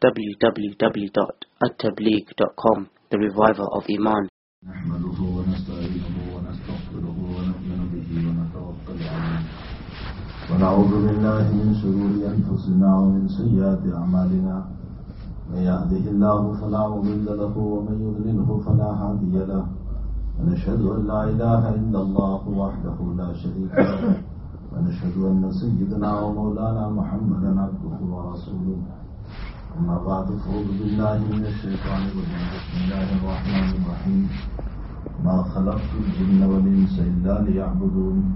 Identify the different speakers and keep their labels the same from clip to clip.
Speaker 1: www.attableek.com The Reviver of Iman.
Speaker 2: نحمده ونستعينه ونستغفره ونؤمن به ونتوكل عليه. ونعوذ بالله من شرور أنفسنا ومن سيئات أعمالنا. من يهده الله فلا مضل له ومن يضلله فلا هادي له. ونشهد أن لا إله إلا الله وحده لا شريك له. ونشهد أن سيدنا ومولانا محمدا عبده ورسوله. أما بعد، فأعوذ بالله من الشيطان الرجيم. بسم الله الرحمن الرحيم. ما خلقت الجن والإنس إلا ليعبدون.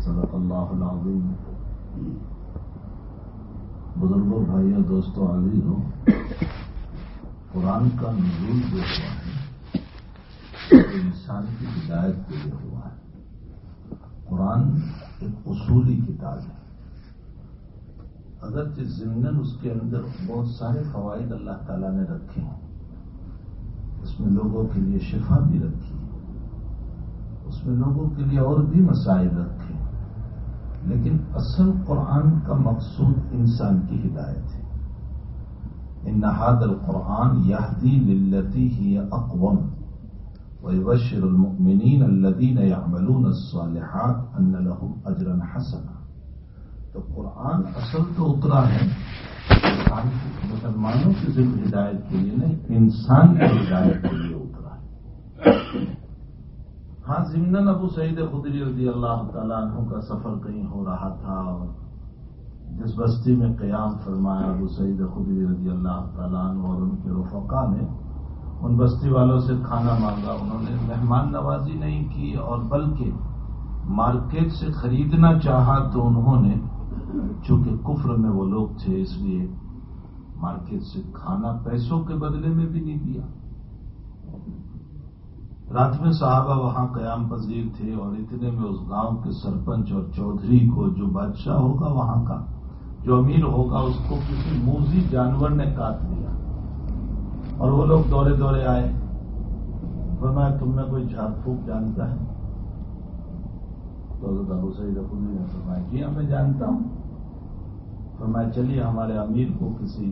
Speaker 2: صدق الله العظيم. بزرگوں، بھائیوں، دوستوں، عزیزوں، قرآن کا نزول جو ہوا ہے انسان کی ہدایت کے لیے ہوا ہے۔ قرآن ایک اصولی کتاب ہے۔ اگرچہ ضمن اس کے اندر بہت سارے فوائد اللہ تعالیٰ نے رکھے ہیں۔ اس میں لوگوں کے لیے شفا بھی رکھی ہے اس میں لوگوں کے لیے اور بھی مسائل رکھے ہیں۔ لیکن اصل قرآن کا مقصود انسان کی ہدایت ہے۔ ان نہاد القرآن یادی للتی ہی اقوام وبشر المؤمنین الدین يعملون الصالحات ان لهم اجرا حسنا۔ تو قرآن اصل تو اترا ہے مسلمانوں کی ضرور ہدایت کے لیے نہیں، انسان کی ہدایت کے لیے اترا ہے۔ ہاں ضمن ابو سعید خدری رضی اللہ تعالیٰ عنہ کا سفر کہیں ہو رہا تھا اور جس بستی میں قیام فرمایا ابو سعید خدری رضی اللہ تعالیٰ عنہ اور ان کے رفقا نے، ان بستی والوں سے کھانا مانگا، انہوں نے مہمان نوازی نہیں کی اور بلکہ مارکیٹ سے خریدنا چاہا تو انہوں نے چونکہ کفر میں وہ لوگ تھے، اس لیے مارکیٹ سے کھانا پیسوں کے بدلے میں بھی نہیں دیا۔ رات میں صحابہ وہاں قیام پذیر تھے اور اتنے میں اس گاؤں کے سرپنچ اور چودھری کو جو بادشاہ ہوگا وہاں کا، جو امیر ہوگا، اس کو کسی موزی جانور نے کاٹ لیا اور وہ لوگ دورے دورے آئے۔ فرمایا، تم میں کوئی جھاڑ پھونک جانتا ہے؟ تو حضرت ابو سعید خدری نے فرمایا جی ہاں میں جانتا ہوں۔ فرمایا چلیے ہمارے امیر کو کسی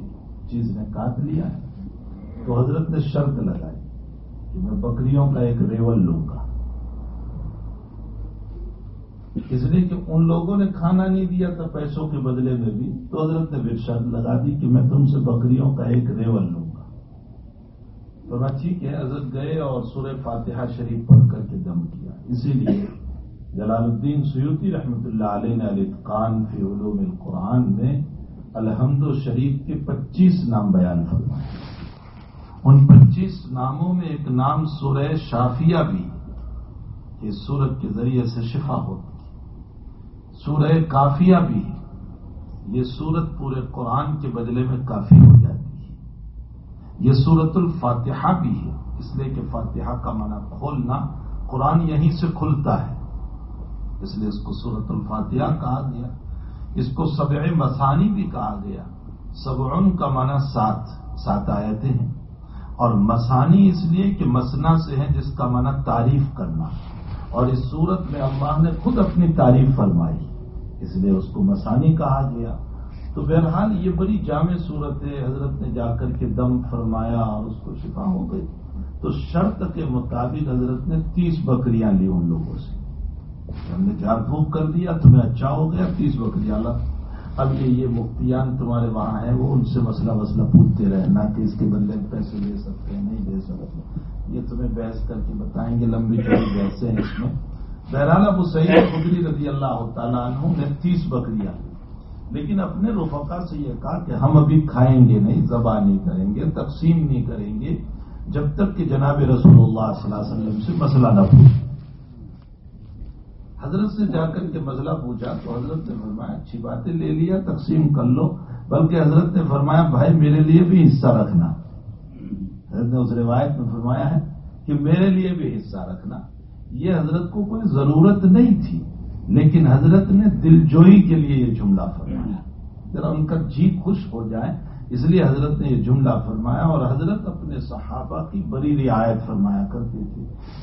Speaker 2: چیز نے کاٹ لیا ہے تو حضرت نے شرط لگائی کہ میں بکریوں کا ایک ریول لوں گا۔ اس لیے کہ ان لوگوں نے کھانا نہیں دیا تھا پیسوں کے بدلے میں بھی، تو حضرت نے پھر شرط لگا دی کہ میں تم سے بکریوں کا ایک ریول لوں گا۔ تو میں ٹھیک ہے، حضرت گئے اور سورہ فاتحہ شریف پڑھ کر کے دم کیا۔ اسی لیے جلال الدین سیوتی رحمۃ اللہ علیہ نے الاتقان فی علوم القرآن میں الحمد و شریف کے پچیس نام بیان فرمائے ان پچیس ناموں میں ایک نام سورہ شافیہ بھی کہ سورت کے ذریعے سے شفا ہوتی سورہ کافیہ بھی یہ سورت پورے قرآن کے بدلے میں کافی ہو جاتی ہے۔ یہ سورت الفاتحہ بھی ہے، اس لیے کہ فاتحہ کا معنی کھولنا قرآن یہیں سے کھلتا ہے۔ اس لیے اس کو سورت الفاتحہ کہا گیا۔ اس کو سبع مسانی بھی کہا گیا۔ سبعن کا معنی سات سات آیتیں ہیں۔ اور مسانی اس لیے کہ مسنا سے ہے جس کا معنی تعریف کرنا۔ اور اس صورت میں اللہ نے خود اپنی تعریف فرمائی۔ اس لیے اس کو مسانی کہا گیا۔ تو بہرحال یہ بڑی جامع صورت ہے۔ حضرت نے جا کر کے دم فرمایا اور اس کو شفا ہو گئی۔ تو شرط کے مطابق حضرت نے تیس بکریاں لی ان لوگوں سے۔ ہم نے جھاڑ پھونک کر دیا، تمہیں اچھا ہو گیا، تیس بکریاں اللہ اب یہ یہ مفتیان تمہارے وہاں ہیں، وہ ان سے مسئلہ مسئلہ پوچھتے رہے، نہ کہ اس کے بدلے میں پیسے دے سکتے ہیں، نہیں دے سکتے یہ تمہیں بحث کر کے بتائیں گے، لمبی چوڑی بحثیں ہیں اس میں۔ بہرحال ابو سعید خدری رضی اللہ تعالیٰ عنہ نے تیس بکریاں لیکن اپنے رفقا سے یہ کہا کہ ہم ابھی کھائیں گے نہیں، ذبح نہیں کریں گے، تقسیم نہیں کریں گے، جب تک کہ جناب رسول اللہ صلی اللہ علیہ وسلم سے مسئلہ نہ پوچھے۔ حضرت سے جا کر کے مسئلہ پوچھا تو حضرت نے فرمایا، اچھی باتیں لے لیا، تقسیم کر لو۔ بلکہ حضرت نے فرمایا، بھائی، میرے لیے بھی حصہ رکھنا۔ حضرت نے اس روایت میں فرمایا ہے کہ میرے لیے بھی حصہ رکھنا۔ یہ حضرت کو کوئی ضرورت نہیں تھی، لیکن حضرت نے دل جوئی کے لیے یہ جملہ فرمایا۔ ذرا ان کا جی خوش ہو جائے اس لیے حضرت نے یہ جملہ فرمایا اور حضرت اپنے صحابہ کی بڑی رعایت فرمایا کرتے تھے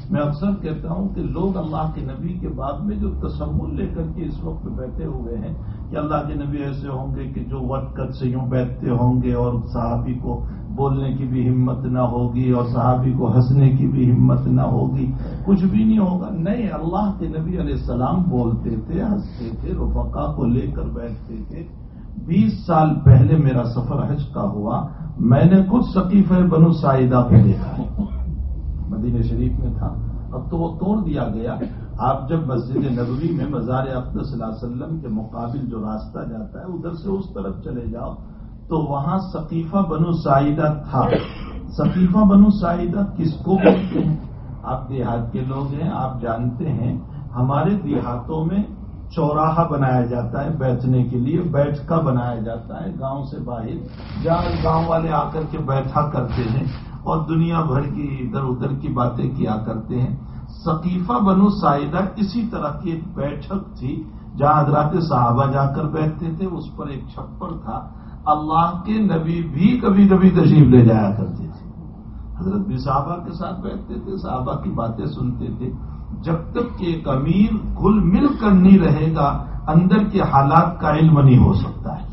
Speaker 2: میں اکثر کہتا ہوں کہ لوگ اللہ کے نبی کے بعد میں جو تصور لے کر کے اس وقت بیٹھے ہوئے ہیں کہ اللہ کے نبی ایسے ہوں گے کہ جو وقت سے یوں بیٹھتے ہوں گے اور صحابی کو بولنے کی بھی ہمت نہ ہوگی اور صحابی کو ہنسنے کی بھی ہمت نہ ہوگی۔ کچھ بھی نہیں ہوگا۔ نہیں، اللہ کے نبی علیہ السلام بولتے تھے، ہنستے تھے، رفقا کو لے کر بیٹھتے تھے۔ بیس سال پہلے میرا سفر حج کا ہوا، میں نے خود ثقیف بنو سائدہ کو دیکھا۔ مدینہ شریف میں تھا۔ اب تو وہ توڑ دیا گیا۔ آپ جب مسجد نبوی میں مزار اقدس صلی اللہ علیہ وسلم کے مقابل جو راستہ جاتا ہے، ادھر سے اس طرف چلے جاؤ، تو وہاں ثقیفہ بنو سائدہ تھا۔ ثقیفہ بنو سائدہ کس کو بولتے ہیں؟ آپ دیہات کے لوگ ہیں، آپ جانتے ہیں، ہمارے دیہاتوں میں چوراہا بنایا جاتا ہے بیٹھنے کے لیے بیٹھ کا بنایا جاتا ہے گاؤں سے باہر، جہاں گاؤں والے آ کر کے بیٹھا کرتے ہیں اور دنیا بھر کی ادھر ادھر کی باتیں کیا کرتے ہیں۔ ثقیفہ بنو سائدہ اسی طرح کی ایک بیٹھک تھی جہاں حضرات صحابہ جا کر بیٹھتے تھے، اس پر ایک چھپر تھا۔ اللہ کے نبی بھی کبھی کبھی تشریف لے جایا کرتے تھے۔ حضرت بھی صحابہ کے ساتھ بیٹھتے تھے، صحابہ کی باتیں سنتے تھے۔ جب تک کہ ایک امیر گل مل کر نہیں رہے گا، اندر کے حالات کا علم نہیں ہو سکتا ہے۔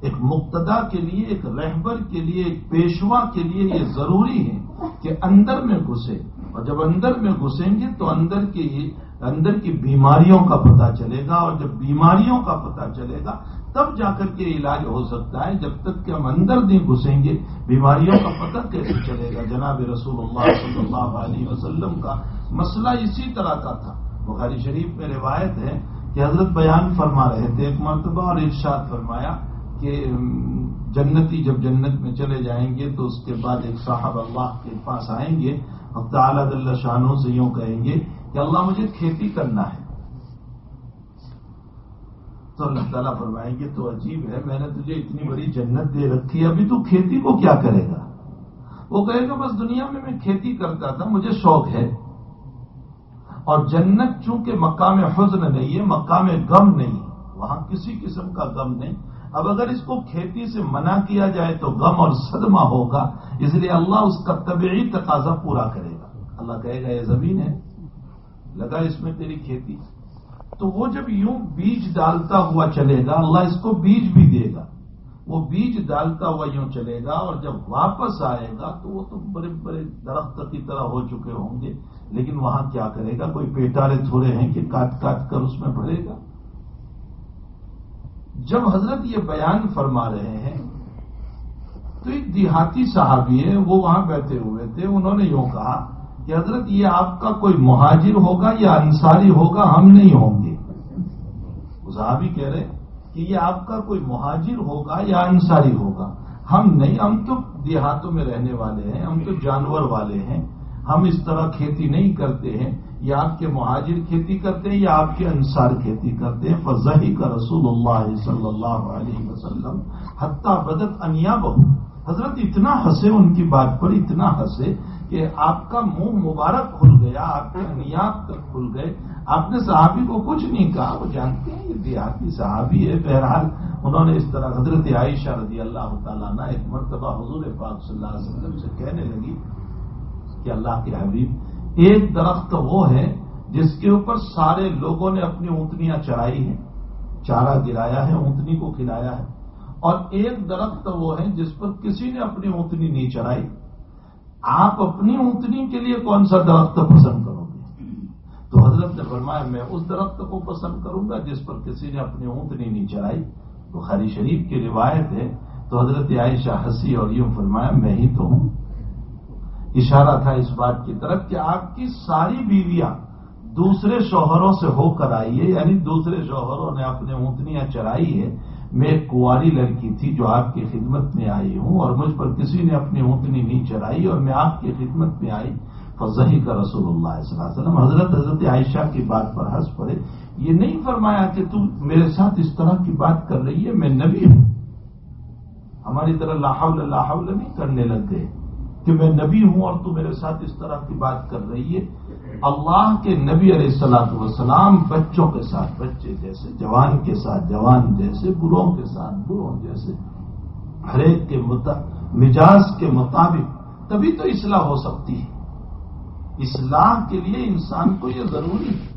Speaker 2: ایک مقتدا کے لیے، ایک رہبر کے لیے، ایک پیشوا کے لیے یہ ضروری ہے کہ اندر میں گھسے۔ اور جب اندر میں گھسیں گے تو اندر کی اندر کی بیماریوں کا پتہ چلے گا۔ اور جب بیماریوں کا پتہ چلے گا تب جا کر کے علاج ہو سکتا ہے جب تک کہ ہم اندر نہیں گھسیں گے، بیماریوں کا پتہ کیسے چلے گا؟ جناب رسول اللہ صلی اللہ علیہ وسلم کا مسئلہ اسی طرح کا تھا۔ بخاری شریف میں روایت ہے کہ حضرت بیان فرما رہے تھے، ایک مرتبہ اور ارشاد فرمایا کہ جنتی جب جنت میں چلے جائیں گے تو اس کے بعد ایک صاحب اللہ کے پاس آئیں گے۔ اور تعالیٰ اللہ شانوں سے یوں کہیں گے کہ اللہ مجھے کھیتی کرنا ہے۔ تو اللہ تعالیٰ فرمائیں گے، تو عجیب ہے، میں نے تجھے اتنی بڑی جنت دے رکھی ہے، ابھی تو کھیتی کو کیا کرے گا؟ وہ کہے گا، بس دنیا میں میں کھیتی کرتا تھا، مجھے شوق ہے۔ اور جنت چونکہ مقام حزن نہیں ہے، مقام غم نہیں، وہاں کسی قسم کا غم نہیں۔ اب اگر اس کو کھیتی سے منع کیا جائے تو غم اور صدمہ ہوگا، اس لیے اللہ اس کا طبعی تقاضا پورا کرے گا۔ اللہ کہے گا، یہ زمین ہے، لگا اس میں تیری کھیتی۔ تو وہ جب یوں بیج ڈالتا ہوا چلے گا، اللہ اس کو بیج بھی دے گا۔ وہ بیج ڈالتا ہوا یوں چلے گا اور جب واپس آئے گا تو وہ تو بڑے بڑے درخت کی طرح ہو چکے ہوں گے۔ لیکن وہاں کیا کرے گا؟ کوئی پیٹارے تھوڑے ہیں کہ کاٹ کاٹ کر اس میں بھرے گا۔ جب حضرت یہ بیان فرما رہے ہیں، تو ایک دیہاتی صحابی ہے وہ وہاں بیٹھے ہوئے تھے۔ انہوں نے یوں کہا کہ حضرت یہ آپ کا کوئی مہاجر ہوگا یا انصاری ہوگا؟ ہم نہیں ہوں گے۔ صحابی کہہ رہے کہ یہ آپ کا کوئی مہاجر ہوگا یا انصاری ہوگا؟ ہم نہیں، ہم تو دیہاتوں میں رہنے والے ہیں، ہم تو جانور والے ہیں۔ ہم اس طرح کھیتی نہیں کرتے ہیں۔ یا آپ کے مہاجر کھیتی کرتے ہیں یا آپ کے انصار کھیتی کرتے ہیں۔ فضحی کا رسول اللہ صلی اللہ علیہ وسلم، حتیٰ بدت انیا بہو حضرت اتنا ہنسے ان کی بات پر، اتنا ہنسے کہ آپ کا منہ مبارک کھل گیا، آپ کے نیات تک کھل گئے۔ آپ نے صحابی کو کچھ نہیں کہا، وہ جانتے ہیں یہ دیہاتی صحابی ہے۔ بہرحال انہوں نے اس طرح حضرت عائشہ رضی اللہ تعالیٰ نے ایک مرتبہ حضور پاک صلی اللہ علیہ وسلم سے کہنے لگی کہ اللہ کے حبیب، ایک درخت وہ ہے جس کے اوپر سارے لوگوں نے اپنی اونتنیاں چرائی ہیں۔ چارہ گرایا ہے، اونتنی کو کھلایا ہے۔ اور ایک درخت وہ ہے جس پر کسی نے اپنی اونتنی نہیں چڑھائی۔ آپ اپنی اونتنی کے لیے کون سا درخت پسند کرو گے تو حضرت نے فرمایا، میں اس درخت کو پسند کروں گا جس پر کسی نے اپنی اونتنی نہیں چڑھائی۔ تو شریف کی روایت ہے، تو حضرت عائشہ ہنسی اور یوں فرمایا، میں ہی تو ہوں۔ اشارہ تھا اس بات کی طرف کہ آپ کی ساری بیویاں دوسرے شوہروں سے ہو کر آئی ہے یعنی دوسرے شوہروں نے اپنے اونتنیاں چرائی ہے۔ میں ایک کنواری لڑکی تھی جو آپ کی خدمت میں آئی ہوں اور مجھ پر کسی نے اپنی اونتنی نہیں چڑھائی اور میں آپ کی خدمت میں آئی۔ فضحی کا رسول اللہ صلی اللہ علیہ وسلم، حضرت حضرت عائشہ کی بات پر ہنس پڑے، یہ نہیں فرمایا کہ تم میرے ساتھ اس طرح کی بات کر رہی ہے، میں نبی ہوں۔ ہماری طرح لاہول لاہول نہیں کرنے لگ گئے کہ میں نبی ہوں اور تو میرے ساتھ اس طرح کی بات کر رہی ہے۔ اللہ کے نبی علیہ السلاط والسلام بچوں کے ساتھ، بچے جیسے، جوان کے ساتھ، جوان جیسے بروں کے ساتھ بروں جیسے، ہر ایک کے مزاج کے مطابق، تبھی تو اصلاح ہو سکتی ہے۔ اصلاح کے لیے انسان کو یہ ضروری ہے۔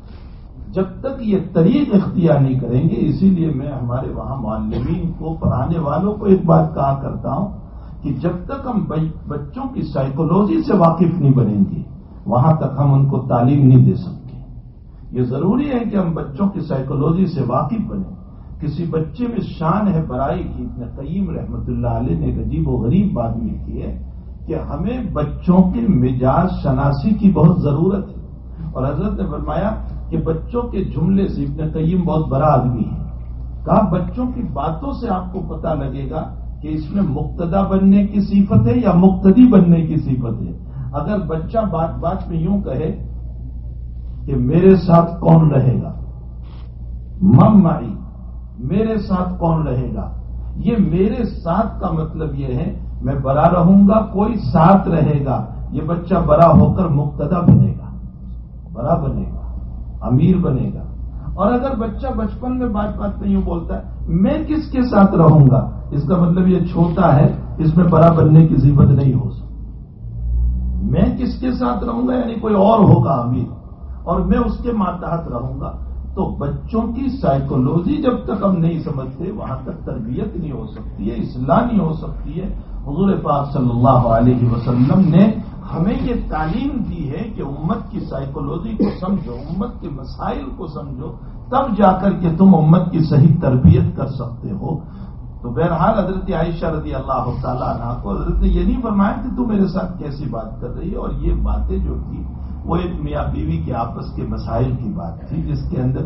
Speaker 2: جب تک یہ طریق اختیار نہیں کریں گے، اسی لیے میں ہمارے وہاں معلمین کو، پڑھانے والوں کو ایک بات کہا کرتا ہوں کہ جب تک ہم بچوں کی سائیکولوجی سے واقف نہیں بنیں گے، وہاں تک ہم ان کو تعلیم نہیں دے سکتے۔ یہ ضروری ہے کہ ہم بچوں کی سائیکولوجی سے واقف بنیں۔ کسی بچے میں شان ہے برائی کی اتنے قیم رحمت اللہ علیہ نے ایک عجیب و غریب بات کی ہے۔ کہ ہمیں بچوں کے مزاج شناسی کی بہت ضرورت ہے۔ اور حضرت نے فرمایا کہ بچوں کے جملے سے ابن قیم بہت بڑا آدمی ہے۔ کہا، بچوں کی باتوں سے آپ کو پتا لگے گا کہ اس میں مقتدا بننے کی صفت ہے یا مقتدی بننے کی صفت ہے۔ اگر بچہ بات بات میں یوں کہے کہ میرے ساتھ کون رہے گا؟ مم ماری میرے ساتھ کون رہے گا؟ یہ میرے ساتھ کا مطلب یہ ہے میں بڑا رہوں گا، کوئی ساتھ رہے گا۔ یہ بچہ بڑا ہو کر مقتدا بنے گا۔ بڑا بنے گا، امیر بنے گا۔ اور اگر بچہ بچپن میں بات بات نہیں بولتا ہے، میں کس کے ساتھ رہوں گا؟ اس کا مطلب یہ چھوٹا ہے، اس میں بڑا بننے کی ضرورت نہیں ہو سکتی۔ میں کس کے ساتھ رہوں گا؟ یعنی کوئی اور ہوگا امیر۔ اور میں اس کے ماتحت رہوں گا۔ تو بچوں کی سائیکولوجی جب تک ہم نہیں سمجھتے، وہاں تک تربیت نہیں ہو سکتی ہے، اصلاح نہیں ہو سکتی ہے۔ حضور پاک صلی اللہ علیہ وسلم نے ہمیں یہ تعلیم دی ہے کہ امت کی سائیکولوجی کو سمجھو، امت کے مسائل کو سمجھو، تب جا کر کے تم امت کی صحیح تربیت کر سکتے ہو۔ تو بہرحال حضرت عائشہ رضی اللہ تعالیٰ عنہ کو حضرت نے یہ نہیں فرمایا کہ تم میرے ساتھ کیسی بات کر رہی ہے، اور یہ باتیں جو تھی وہ ایک میاں بیوی کے آپس کے مسائل کی بات تھی، جس کے اندر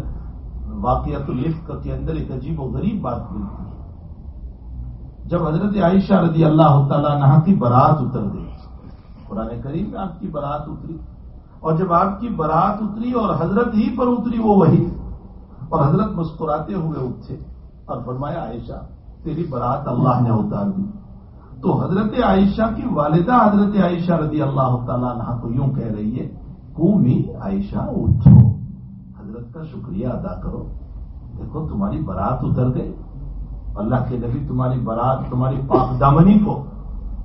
Speaker 2: واقعات الفق کے اندر ایک عجیب و غریب بات ملتی۔ ہے جب حضرت عائشہ رضی اللہ تعالیٰ نہ کی برات اتر گئی، قرآن کریم میں آپ کی برات اتری۔ اور جب آپ کی برات اتری اور حضرت ہی پر اتری، وہ وہی۔ اور حضرت مسکراتے ہوئے اٹھے اور فرمایا، عائشہ، تیری برات اللہ نے اتار دی۔ تو حضرت عائشہ کی والدہ حضرت عائشہ رضی اللہ تعالیٰ عنہ کو یوں کہہ رہی ہے عائشہ، اٹھو۔ حضرت کا شکریہ ادا کرو۔ دیکھو، تمہاری برات اتر گئی۔ اللہ کے نبی تمہاری برات، تمہاری پاک دامنی کو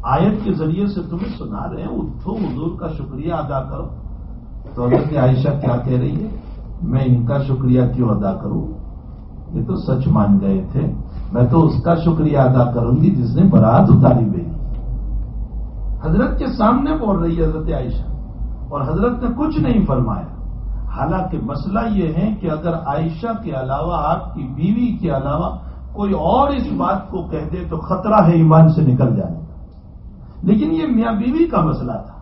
Speaker 2: آیت کے ذریعے سے تمہیں سنا رہے ہیں، اٹھو، حضور کا شکریہ ادا کرو۔ تو حضرت عائشہ کیا کہہ رہی ہے؟ میں ان کا شکریہ کیوں ادا کروں؟ یہ تو سچ مان گئے تھے۔ میں تو اس کا شکریہ ادا کروں گی جس نے برات اتاری گئی حضرت کے سامنے بول رہی ہے حضرت عائشہ، اور حضرت نے کچھ نہیں فرمایا۔ حالانکہ مسئلہ یہ ہے کہ اگر عائشہ کے علاوہ آپ کی بیوی کے علاوہ کوئی اور اس بات کو کہہ دے تو خطرہ ہے ایمان سے نکل جانے کا۔ لیکن یہ میاں بیوی کا مسئلہ تھا۔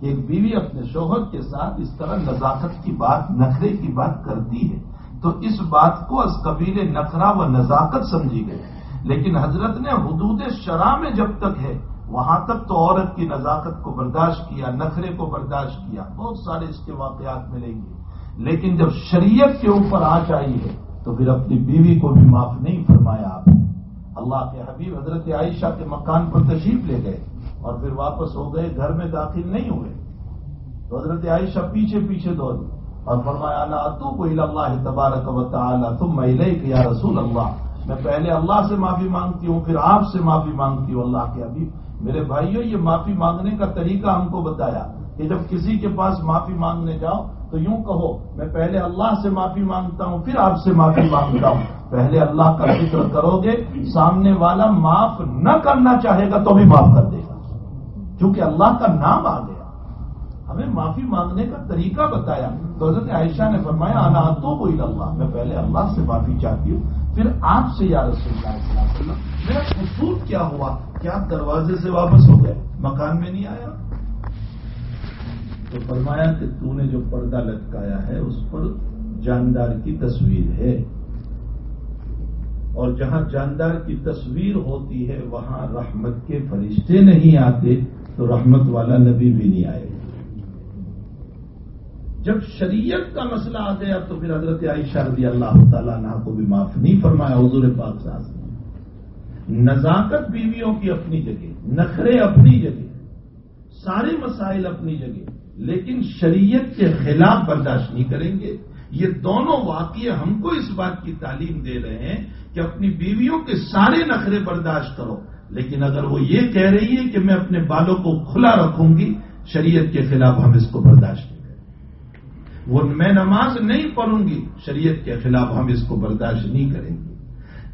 Speaker 2: ایک بیوی اپنے شوہر کے ساتھ اس طرح نزاکت کی بات، نخرے کی بات کرتی ہے۔ تو اس بات کو از قبیل نخرا و نزاکت سمجھی گئی۔ لیکن حضرت نے حدود شرح میں جب تک ہے، وہاں تک تو عورت کی نزاکت کو برداشت کیا، نخرے کو برداشت کیا۔ بہت سارے اس کے واقعات ملیں گے۔ لیکن جب شریعت کے اوپر آ آئی ہے تو پھر اپنی بیوی کو بھی معاف نہیں فرمایا آپ نے۔ اللہ کے حبیب حضرت عائشہ کے مکان پر تشریف لے گئے اور پھر واپس ہو گئے، گھر میں داخل نہیں ہوئے۔ تو حضرت عائشہ پیچھے پیچھے دوڑی اور فرمایا اللہ تو کوئی اللہ تبارک و تعالی تم میں یا رسول اللہ۔ میں پہلے اللہ سے معافی مانگتی ہوں، پھر آپ سے معافی مانگتی ہوں، اللہ کے حبیب۔ میرے بھائیوں یہ معافی مانگنے کا طریقہ ہم کو بتایا کہ جب کسی کے پاس معافی مانگنے جاؤ تو یوں کہو، میں پہلے اللہ سے معافی مانگتا ہوں، پھر آپ سے معافی مانگتا ہوں۔ پہلے اللہ کا ذکر کرو گے، سامنے والا معاف نہ کرنا چاہے گا تو بھی معاف کر دے گا۔ کیونکہ اللہ کا نام آ گیا۔ ہمیں معافی مانگنے کا طریقہ بتایا۔ تو حضرت عائشہ نے فرمایا آنا تو کوئی اللہ میں پہلے اللہ سے معافی چاہتی ہوں، پھر آپ سے یا رسول اللہ صلی اللہ علیہ وسلم، میرا خصوص کیا ہوا؟ کیا دروازے سے واپس ہو گئے؟ مکان میں نہیں آیا؟ تو فرمایا کہ تو نے جو پردہ لٹکایا ہے، اس پر جاندار کی تصویر ہے۔ اور جہاں جاندار کی تصویر ہوتی ہے، وہاں رحمت کے فرشتے نہیں آتے، تو رحمت والا نبی بھی نہیں آئے۔ جب شریعت کا مسئلہ آ گیا، تو پھر حضرت عائشہ رضی اللہ تعالیٰ عنہ کو بھی معاف نہیں فرمایا، حضور پاک ساز نے نزاکت بیویوں کی اپنی جگہ، نخرے اپنی جگہ، سارے مسائل اپنی جگہ۔ لیکن شریعت کے خلاف برداشت نہیں کریں گے۔ یہ دونوں واقعے ہم کو اس بات کی تعلیم دے رہے ہیں کہ اپنی بیویوں کے سارے نخرے برداشت کرو۔ لیکن اگر وہ یہ کہہ رہی ہے کہ میں اپنے بالوں کو کھلا رکھوں گی، شریعت کے خلاف ہم اس کو برداشت نہیں کریں وہ میں نماز نہیں پڑھوں گی، شریعت کے خلاف ہم اس کو برداشت نہیں کریں گے۔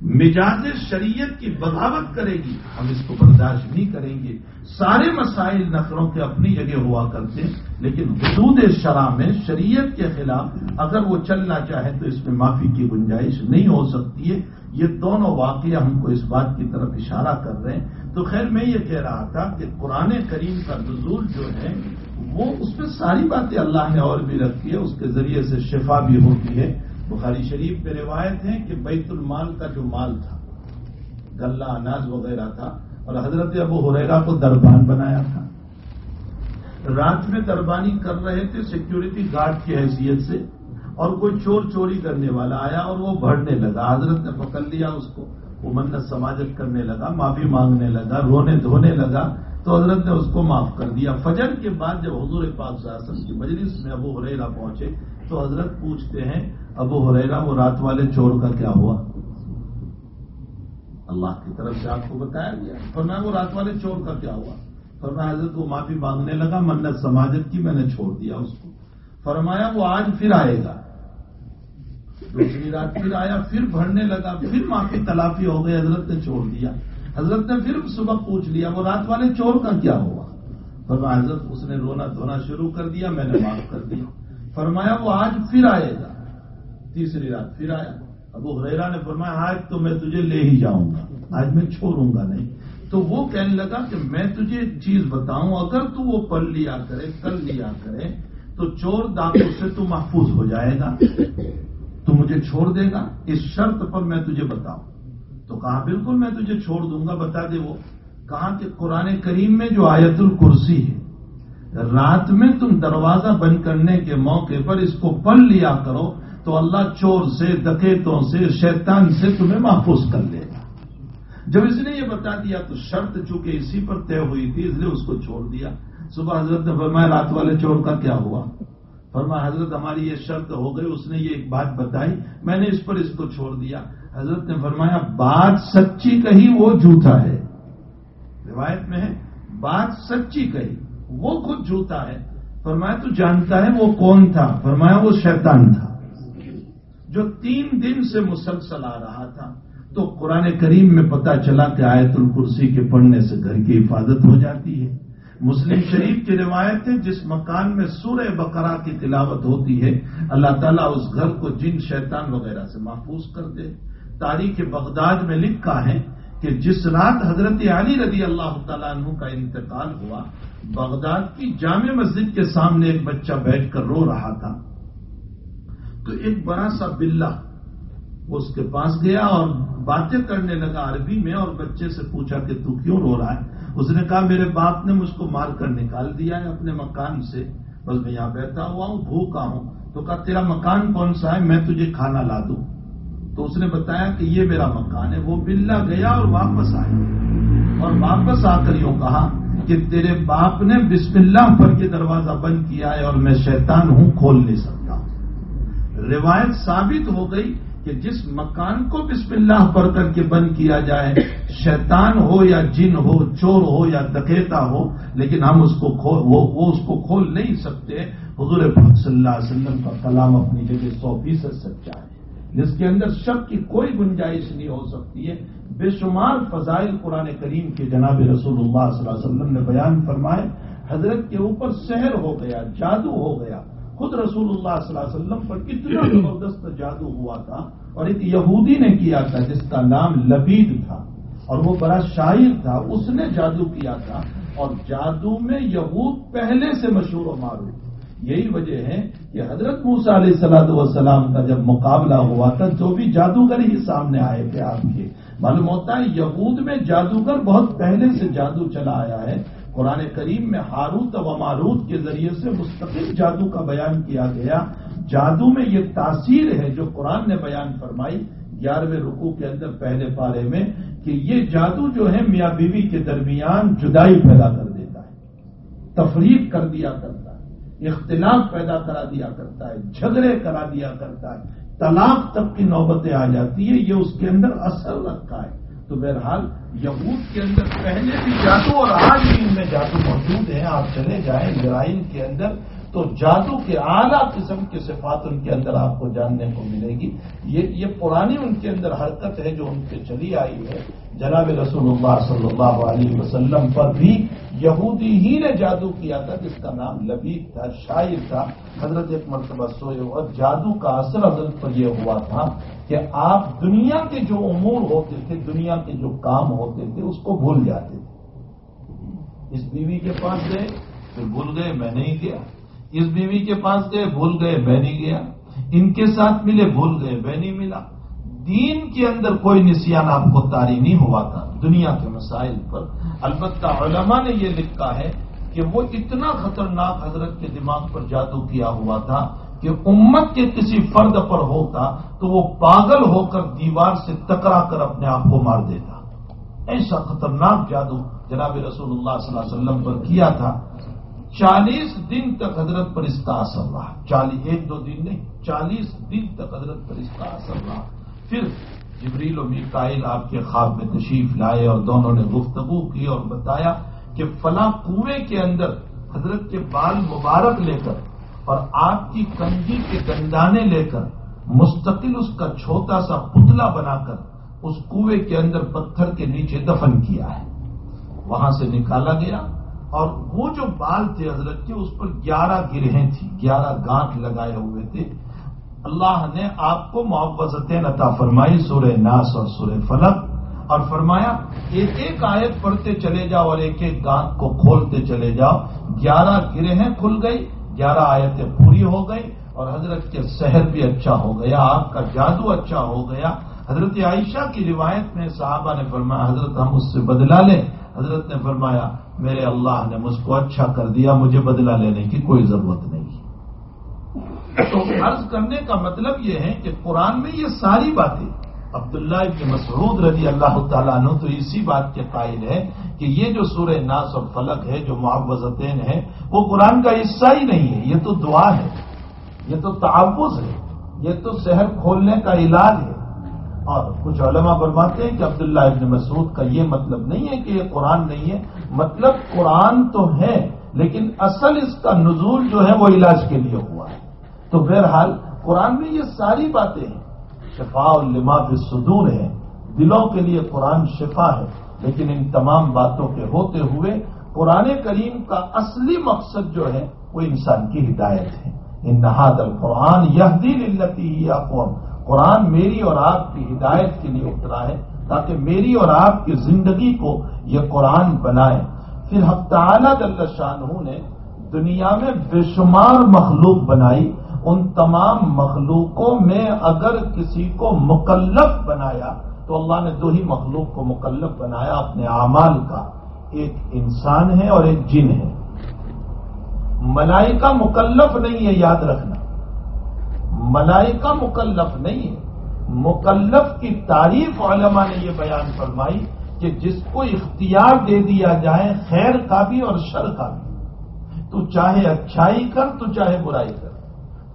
Speaker 2: مجاز شریعت کی بغاوت کرے گی، ہم اس کو برداشت نہیں کریں گے۔ سارے مسائل نقلوں کے اپنی جگہ ہوا کرتے ہیں۔ لیکن حدود شرح میں شریعت کے خلاف اگر وہ چلنا چاہے تو اس میں معافی کی گنجائش نہیں ہو سکتی ہے۔ یہ دونوں واقعہ ہم کو اس بات کی طرف اشارہ کر رہے ہیں۔ تو خیر میں یہ کہہ رہا تھا کہ قرآن کریم کا نزول جو ہے، وہ اس میں ساری باتیں اللہ نے اور بھی رکھی ہے اس کے ذریعے سے شفا بھی ہوتی ہے۔ بخاری شریف پہ روایت ہے کہ بیت المال کا جو مال تھا غلہ اناج وغیرہ تھا، اور حضرت ابو حریرا کو دربان بنایا تھا۔ رات میں دربانی کر رہے تھے سیکیورٹی گارڈ کی حیثیت سے اور کوئی چور چوری کرنے والا آیا اور وہ بڑھنے لگا۔ حضرت نے پکڑ لیا اس کو۔ وہ منت سماجت کرنے لگا، معافی مانگنے لگا، رونے دھونے لگا۔ تو حضرت نے اس کو معاف کر دیا۔ فجر کے بعد جب حضور پاک شاسن کی مجلس میں ابو حریرا پہنچے تو حضرت پوچھتے ہیں، ابو حریرا وہ رات والے چور کا کیا ہوا؟ اللہ کی طرف سے آپ کو بتایا گیا۔ فرمایا، وہ رات والے چور کا کیا ہوا؟ فرمایا حضرت کو معافی مانگنے لگا، منت سماجت کی میں نے چھوڑ دیا اس کو۔ فرمایا، وہ آج پھر آئے گا۔ دوسری رات پھر آیا، پھر بھرنے لگا، پھر معافی، تلافی ہو گئی، حضرت نے چھوڑ دیا۔ حضرت نے پھر صبح پوچھ لیا، وہ رات والے چور کا کیا ہوا؟ فرمایا، حضرت، اس نے رونا دھونا شروع کر دیا، میں نے معاف کر دیا۔ فرمایا، وہ آج پھر آئے گا۔ تیسری رات پھر آیا۔ ابو حریرا نے فرمایا، آج تو میں تجھے لے ہی جاؤں گا، آج میں چھوڑوں گا نہیں۔ تو وہ کہنے لگا کہ میں تجھے ایک چیز بتاؤں، اگر تو وہ پل لیا کرے کل لیا کرے، تو چور ڈاکو سے تو محفوظ ہو جائے گا۔ تو مجھے چھوڑ دے گا، اس شرط پر میں تجھے بتاؤں۔ تو کہا، بالکل میں تجھے چھوڑ دوں گا، بتا دے وہ۔ کہا کہ قرآن کریم میں جو آیت الکرسی ہے، رات میں تم دروازہ بند کرنے کے موقع پر اس کو پڑھ لیا کرو، تو اللہ چور سے، دکیتوں سے، شیطان سے تمہیں محفوظ کر لے جب اس نے یہ بتا دیا تو شرط چونکہ اسی پر طے ہوئی تھی، اس لیے اس کو چھوڑ دیا۔ صبح حضرت نے فرمایا، رات والے چور کا کیا ہوا؟ فرمایا، حضرت ہماری یہ شرط ہو گئی، اس نے یہ ایک بات بتائی، میں نے اس پر اس کو چھوڑ دیا۔ حضرت نے فرمایا، بات سچی کہی وہ جھوٹا ہے۔ روایت میں ہے، بات سچی کہی وہ خود جھوتا ہے۔ فرمایا، تو جانتا ہے وہ کون تھا؟ فرمایا، وہ شیطان تھا۔ جو تین دن سے مسلسل آ رہا تھا۔ تو قرآن کریم میں پتا چلا کہ آیت الکرسی کے پڑھنے سے گھر کی حفاظت ہو جاتی ہے۔ مسلم شریف کی روایت ہے، جس مکان میں سورہ بقرہ کی تلاوت ہوتی ہے، اللہ تعالیٰ اس گھر کو جن شیطان وغیرہ سے محفوظ کر دے۔ تاریخ بغداد میں لکھا ہے کہ جس رات حضرت علی رضی اللہ تعالیٰ عنہ کا انتقال ہوا، بغداد کی جامع مسجد کے سامنے ایک بچہ بیٹھ کر رو رہا تھا۔ تو ایک بڑا سا بلہ اس کے پاس گیا اور باتیں کرنے لگا عربی میں اور بچے سے پوچھا کہ تو کیوں رو رہا ہے؟ اس نے کہا، میرے باپ نے مجھ کو مار کر نکال دیا ہے اپنے مکان سے۔ بس میں یہاں بیٹھا ہوا ہوں، بھوکا ہوں۔ تو کہا، تیرا مکان کون سا ہے؟ میں تجھے کھانا لا دوں۔ تو اس نے بتایا کہ یہ میرا مکان ہے۔ وہ بلا گیا اور واپس آیا۔ اور واپس آ کر یوں کہا کہ تیرے باپ نے بسم اللہ پر یہ دروازہ بند کیا ہے اور میں شیطان ہوں، کھول نہیں سکتا۔ روایت ثابت ہو گئی کہ جس مکان کو بسم اللہ پڑھ کر کے بند کیا جائے شیطان ہو یا جن ہو چور ہو یا دکیتا ہو لیکن ہم اس کو وہ, وہ اس کو کھول نہیں سکتے۔ حضور صلی اللہ علیہ وسلم کا کلام اپنی جگہ سو فیصد سچا ہے۔ جس کے اندر شک کی کوئی گنجائش نہیں ہو سکتی ہے۔ بے شمار فضائل قرآن کریم کے جناب رسول اللہ صلی اللہ علیہ وسلم نے بیان فرمائے حضرت کے اوپر سحر ہو گیا جادو ہو گیا۔ خود رسول اللہ صلی اللہ علیہ وسلم پر کتنا زبردست جادو ہوا تھا اور ایک یہودی نے کیا تھا جس کا نام لبید تھا اور وہ بڑا شاعر تھا اس نے جادو کیا تھا اور جادو میں یہود پہلے سے مشہور و معروف۔ یہی وجہ ہے کہ حضرت موسا علیہ سلاد وسلام کا جب مقابلہ ہوا تھا جو بھی جادوگر ہی سامنے آئے تھے آپ کے معلوم ہوتا ہے یہود میں جادوگر بہت پہلے سے جادو چلا آیا ہے۔ قرآن کریم میں ہاروت و ماروت کے ذریعے سے مستقل جادو کا بیان کیا گیا۔ جادو میں یہ تاثیر ہے جو قرآن نے بیان فرمائی۔ گیارہویں رکوع کے اندر پہلے پارے میں کہ یہ جادو جو ہے میاں بیوی کے درمیان جدائی پیدا کر دیتا ہے، تفریق کر دیا کرتا ہے، اختلاف پیدا کرا دیا کرتا ہے، جھگڑے کرا دیا کرتا ہے، طلاق تک کی نوبتیں آ جاتی ہے یہ اس کے اندر اثر رکھا ہے۔ تو بہرحال یہود کے اندر پہلے بھی جادو اور آج بھی ان میں جادو موجود ہیں، آپ چلے جائیں جرائم کے اندر، تو جادو کے اعلیٰ قسم کی صفات ان کے اندر آپ کو جاننے کو ملے گی۔ یہ یہ پرانی ان کے اندر حرکت ہے جو ان پہ چلی آئی ہے۔ جناب رسول اللہ صلی اللہ علیہ وسلم پر بھی یہودی ہی نے جادو کیا تھا، جس کا نام لبیب تھا، شاعر تھا، حضرت ایک مرتبہ سوئے اور جادو کا اثر حضرت پر یہ ہوا تھا کہ آپ دنیا کے جو امور ہوتے تھے، دنیا کے جو کام ہوتے تھے، اس کو بھول جاتے تھے۔ اس بیوی کے پاس گئے، پھر بھول گئے، میں نہیں گیا۔ اس بیوی کے پاس گئے، بھول گئے، میں نہیں گیا۔ ان کے ساتھ ملے، بھول گئے، میں نہیں ملا۔ دین کے اندر کوئی نسیان آپ کو تاری نہیں ہوا تھا، دنیا کے مسائل پر۔ البتہ علماء نے یہ لکھا ہے کہ وہ اتنا خطرناک حضرت کے دماغ پر جادو کیا ہوا تھا کہ امت کے کسی فرد پر ہوتا تو وہ پاگل ہو کر دیوار سے ٹکرا کر اپنے آپ کو مار دیتا۔ ایسا خطرناک جادو جناب رسول اللہ صلی اللہ علیہ وسلم پر کیا تھا۔ چالیس دن تک حضرت پر اس کا اثر رہا۔ چالیس، ایک دو دن نہیں، چالیس دن تک حضرت پر اس کا اثر رہا۔ پھر جبریل و میکائل آپ کے خواب میں تشریف لائے اور دونوں نے گفتگو کی اور بتایا کہ فلاں کنویں کے اندر حضرت کے بال مبارک لے کر اور آپ کی کنجی کے گندانے لے کر مستقل اس کا چھوٹا سا پتلا بنا کر اس کنویں کے اندر پتھر کے نیچے دفن کیا ہے۔ وہاں سے نکالا گیا اور وہ جو بال تھے حضرت کے، اس پر گیارہ گرہیں تھیں، گیارہ گانٹ لگائے ہوئے تھے۔ اللہ نے آپ کو معوضتیں عطا فرمائی، سورہ ناس اور سورہ فلک اور فرمایا، ایک ایک آیت پڑھتے چلے جاؤ اور ایک ایک گانٹ کو کھولتے چلے جاؤ۔ گیارہ گرہیں کھل گئی، گیارہ آیتیں پوری ہو گئی، اور حضرت کے شہر بھی اچھا ہو گیا، آپ کا جادو اچھا ہو گیا۔ حضرت عائشہ کی روایت میں صحابہ نے فرمایا، حضرت ہم اس سے بدلا لیں۔ حضرت نے فرمایا، میرے اللہ نے مجھ کو اچھا کر دیا، مجھے بدلہ لینے کی کوئی ضرورت نہیں۔ تو عرض کرنے کا مطلب یہ ہے کہ قرآن میں یہ ساری باتیں، عبداللہ ابن مسعود رضی اللہ تعالیٰ عنہ تو اسی بات کے قائل ہے کہ یہ جو سورہ ناس اور فلک ہے، جو معوضتین ہے وہ قرآن کا حصہ ہی نہیں ہے، یہ تو دعا ہے، یہ تو تعوض ہے، یہ تو شہر کھولنے کا علاج ہے۔ اور کچھ علماء فرماتے ہیں کہ عبداللہ ابن مسعود کا یہ مطلب نہیں ہے کہ یہ قرآن نہیں ہے۔ مطلب قرآن تو ہے، لیکن اصل اس کا نزول جو ہے وہ علاج کے لیے ہوا ہے۔ تو بہرحال قرآن میں یہ ساری باتیں ہیں۔ شفا الما فی صدور ہے دلوں کے لیے قرآن شفا ہے۔ لیکن ان تمام باتوں کے ہوتے ہوئے قرآن کریم کا اصلی مقصد جو ہے وہ انسان کی ہدایت ہے۔ ان نہاد القرآن یہ دل التی قوم قرآن میری اور آپ کی ہدایت کے لیے اترا ہے تاکہ میری اور آپ کی زندگی کو یہ قرآن بنائے۔ پھر تعالی جل شاہ نے دنیا میں بے شمار مخلوق بنائی۔ ان تمام مخلوقوں میں اگر کسی کو مکلف بنایا، تو اللہ نے دو ہی مخلوق کو مکلف بنایا، اپنے اعمال کا۔ ایک انسان ہے اور ایک جن ہے۔ ملائکہ مکلف نہیں ہے، یاد رکھنا۔ ملائکہ مکلف نہیں ہے۔ مکلف کی تعریف علماء نے یہ بیان فرمائی کہ جس کو اختیار دے دیا جائے، خیر کا بھی اور شر کا بھی۔ تو چاہے اچھائی کر، تو چاہے برائی کر۔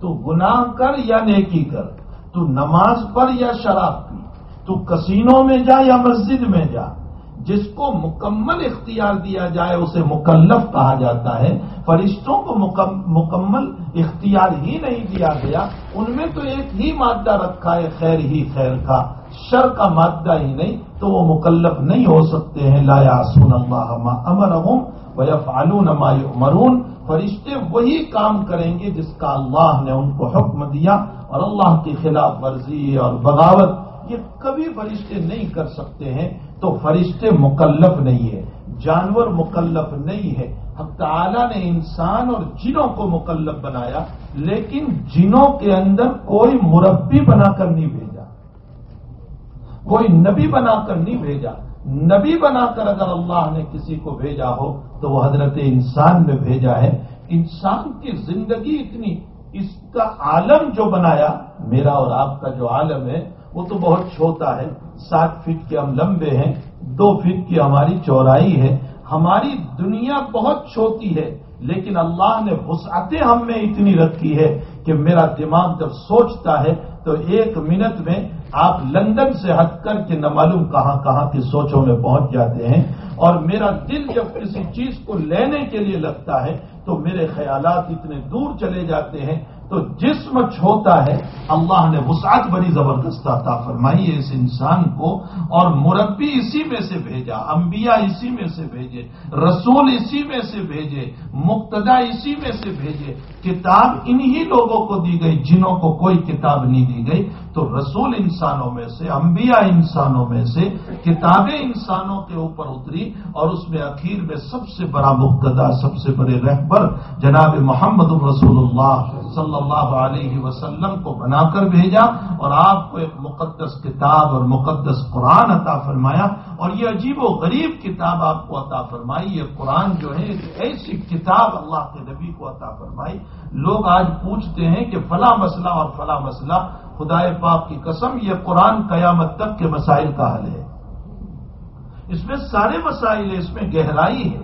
Speaker 2: تو گناہ کر یا نیکی کر؟ تو نماز پر یا شراب پی؟ تو کسینوں میں جا یا مسجد میں جا؟ جس کو مکمل اختیار دیا جائے اسے مکلف کہا جاتا ہے۔ فرشتوں کو مکمل اختیار ہی نہیں دیا گیا۔ ان میں تو ایک ہی مادہ رکھا ہے، خیر ہی خیر کا۔ شر کا مادہ ہی نہیں، تو وہ مکلف نہیں ہو سکتے ہیں۔ لایا سن امر فالون مرون فرشتے وہی کام کریں گے جس کا اللہ نے ان کو حکم دیا اور اللہ کی خلاف ورزی اور بغاوت یہ کبھی فرشتے نہیں کر سکتے ہیں، تو فرشتے مکلف نہیں ہے جانور مکلف نہیں ہے حق تعالی نے انسان اور جنوں کو مکلف بنایا، لیکن جنوں کے اندر کوئی مربی بنا کر نہیں بھیجا۔ کوئی نبی بنا کر نہیں بھیجا۔ نبی بنا کر اگر اللہ نے کسی کو بھیجا ہو تو وہ حضرت انسان میں بھیجا ہے۔ انسان کی زندگی اتنی، اس کا عالم جو بنایا، میرا اور آپ کا جو عالم ہے، وہ تو بہت چھوٹا ہے۔ سات فٹ کے ہم لمبے ہیں، دو فٹ کی ہماری چورائی ہے۔ ہماری دنیا بہت چھوٹی ہے، لیکن اللہ نے وسعتیں ہم میں اتنی رکھی ہے کہ میرا دماغ جب سوچتا ہے تو ایک منٹ میں آپ لندن سے ہٹ کر کے نہ معلوم کہاں کہاں کی سوچوں میں پہنچ جاتے ہیں اور میرا دل جب کسی چیز کو لینے کے لیے لگتا ہے تو میرے خیالات اتنے دور چلے جاتے ہیں تو جسم چھوتا ہے، اللہ نے وسعت بڑی زبردست عطا فرمائی ہے اس انسان کو اور مربی اسی میں سے بھیجا، انبیاء اسی میں سے بھیجے، رسول اسی میں سے بھیجے، مقتدا اسی میں سے بھیجے۔ کتاب انہی لوگوں کو دی گئی جنہوں کو کوئی کتاب نہیں دی گئی۔ تو رسول انسانوں میں سے، انبیاء انسانوں میں سے کتابیں انسانوں کے اوپر اتری اور اس میں اخیر میں سب سے بڑا مقتدا سب سے بڑے رہبر جناب محمد الرسول اللہ صلی اللہ علیہ وسلم کو بنا کر بھیجا اور آپ کو ایک مقدس کتاب اور مقدس قرآن عطا فرمایا اور یہ عجیب و غریب کتاب آپ کو عطا فرمائی، یہ قرآن جو ہے ایک ایسی کتاب اللہ کے نبی کو عطا فرمائی۔ لوگ آج پوچھتے ہیں کہ فلاں مسئلہ اور فلاں مسئلہ خدا پاک کی قسم، یہ قرآن قیامت تک کے مسائل کا حل ہے۔ اس میں سارے مسائل ہیں، اس میں گہرائی ہے،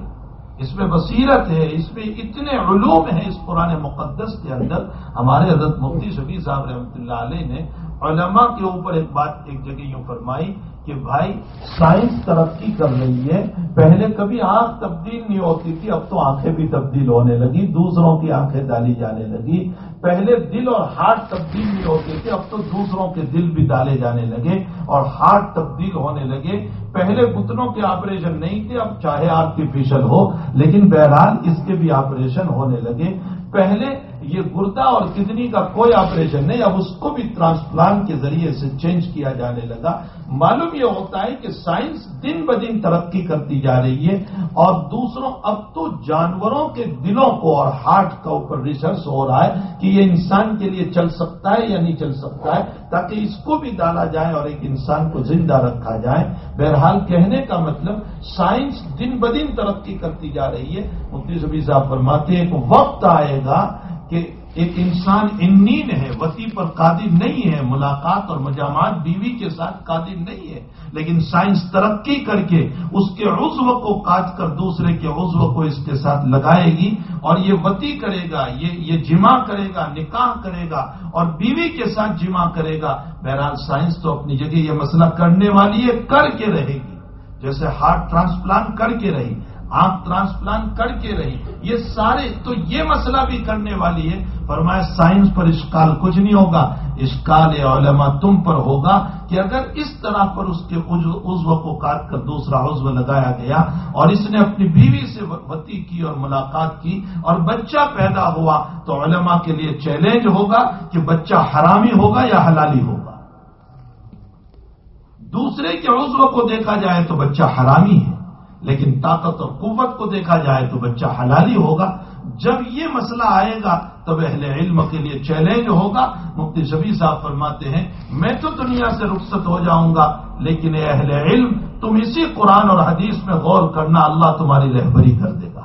Speaker 2: اس میں بصیرت ہے، اس میں اتنے علوم ہیں اس قرآن مقدس کے اندر۔ ہمارے حضرت مفتی شبی صاحب رحمۃ اللہ علیہ نے علماء کے اوپر ایک بات، ایک جگہ یوں فرمائی کہ بھائی سائنس ترقی کر رہی ہے۔ پہلے کبھی آنکھ تبدیل نہیں ہوتی تھی، اب تو آنکھیں بھی تبدیل ہونے لگی، دوسروں کی آنکھیں ڈالی جانے لگی۔ پہلے دل اور ہارٹ تبدیل نہیں ہوتے تھے اب تو دوسروں کے دل بھی ڈالے جانے لگے اور ہارٹ تبدیل ہونے لگے۔ پہلے گتنوں کے آپریشن نہیں تھے، اب چاہے آرٹیفیشل ہو، لیکن بہرحال اس کے بھی آپریشن ہونے لگے۔ پہلے یہ گردہ اور کڈنی کا کوئی آپریشن نہیں، اب اس کو بھی ٹرانسپلانٹ کے ذریعے سے چینج کیا جانے لگا۔ معلوم یہ ہوتا ہے کہ سائنس دن ب دن ترقی کرتی جا رہی ہے اور دوسروں، اب تو جانوروں کے دلوں کو اور ہارٹ کا اوپر ریسرچ ہو رہا ہے کہ یہ انسان کے لیے چل سکتا ہے یا نہیں چل سکتا ہے، تاکہ اس کو بھی ڈالا جائے اور ایک انسان کو زندہ رکھا جائے۔ بہرحال کہنے کا مطلب سائنس دن ب دن ترقی کرتی جا رہی ہے۔ مفتی سبھی صاحب فرماتے ایک وقت آئے گا کہ ایک انسان انین ہے، وتی پر قادر نہیں ہے، ملاقات اور مجامات بیوی کے ساتھ قادر نہیں ہے، لیکن سائنس ترقی کر کے اس کے عضو کو کاٹ کر دوسرے کے عضو کو اس کے ساتھ لگائے گی اور یہ وتی کرے گا، یہ یہ جمع کرے گا، نکاح کرے گا اور بیوی کے ساتھ جمع کرے گا۔ بہرحال سائنس تو اپنی جگہ یہ مسئلہ کرنے والی ہے، کر کے رہے گی۔ جیسے ہارٹ ٹرانسپلانٹ کر کے رہی آنکھ ٹرانسپلانٹ کر کے رہی یہ سارے، تو یہ مسئلہ بھی کرنے والی ہے۔ فرمایا سائنس پر اسکال کچھ نہیں ہوگا۔ اسکال علماء تم پر ہوگا کہ اگر اس طرح پر اس کے عزو کو کاٹ کر دوسرا عزو لگایا گیا اور اس نے اپنی بیوی سے وتی کی اور ملاقات کی اور بچہ پیدا ہوا، تو علماء کے لیے چیلنج ہوگا کہ بچہ حرامی ہوگا یا حلالی ہوگا۔ دوسرے کے عزو کو دیکھا جائے تو بچہ حرامی ہے۔ لیکن طاقت اور قوت کو دیکھا جائے تو بچہ حلالی ہوگا۔ جب یہ مسئلہ آئے گا، تب اہل علم کے لیے چیلنج ہوگا۔ مفتی شبی صاحب فرماتے ہیں، میں تو دنیا سے رخصت ہو جاؤں گا، لیکن اے اہل علم، تم اسی قرآن اور حدیث میں غور کرنا اللہ تمہاری رہبری کر دے گا۔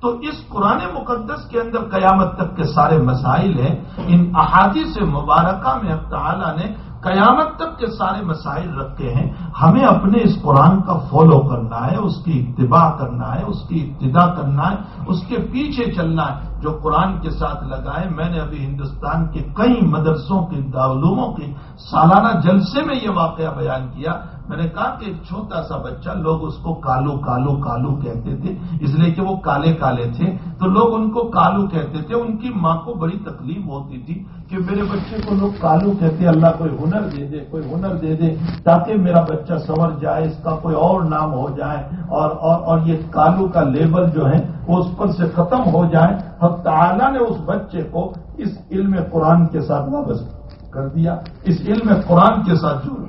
Speaker 2: تو اس قرآن مقدس کے اندر قیامت تک کے سارے مسائل ہیں۔ ان احادیث مبارکہ میں اب تعالیٰ نے قیامت تک کے سارے مسائل رکھے ہیں۔ ہمیں اپنے اس قرآن کا فالو کرنا ہے، اس کی اتباع کرنا ہے، اس کی ابتدا کرنا ہے، اس کے پیچھے چلنا ہے۔ جو قرآن کے ساتھ لگائے میں نے ابھی ہندوستان کے کئی مدرسوں کے دعلوموں کے سالانہ جلسے میں یہ واقعہ بیان کیا، میں نے کہا کہ ایک چھوٹا سا بچہ، لوگ اس کو کالو کالو کالو کہتے تھے، اس لیے کہ وہ کالے کالے تھے۔ تو لوگ ان کو کالو کہتے تھے، ان کی ماں کو بڑی تکلیف ہوتی تھی کہ میرے بچے کو لوگ کالو کہتے، اللہ کوئی ہنر دے دے، کوئی ہنر دے دے، تاکہ میرا بچہ سنور جائے، اس کا کوئی اور نام ہو جائے، اور اور اور یہ کالو کا لیبل جو ہے، وہ اس پر سے ختم ہو جائے۔ حق تعالیٰ نے اس بچے کو اس علم قرآن کے ساتھ وابستہ کر دیا، اس علم قرآن کے ساتھ جڑا۔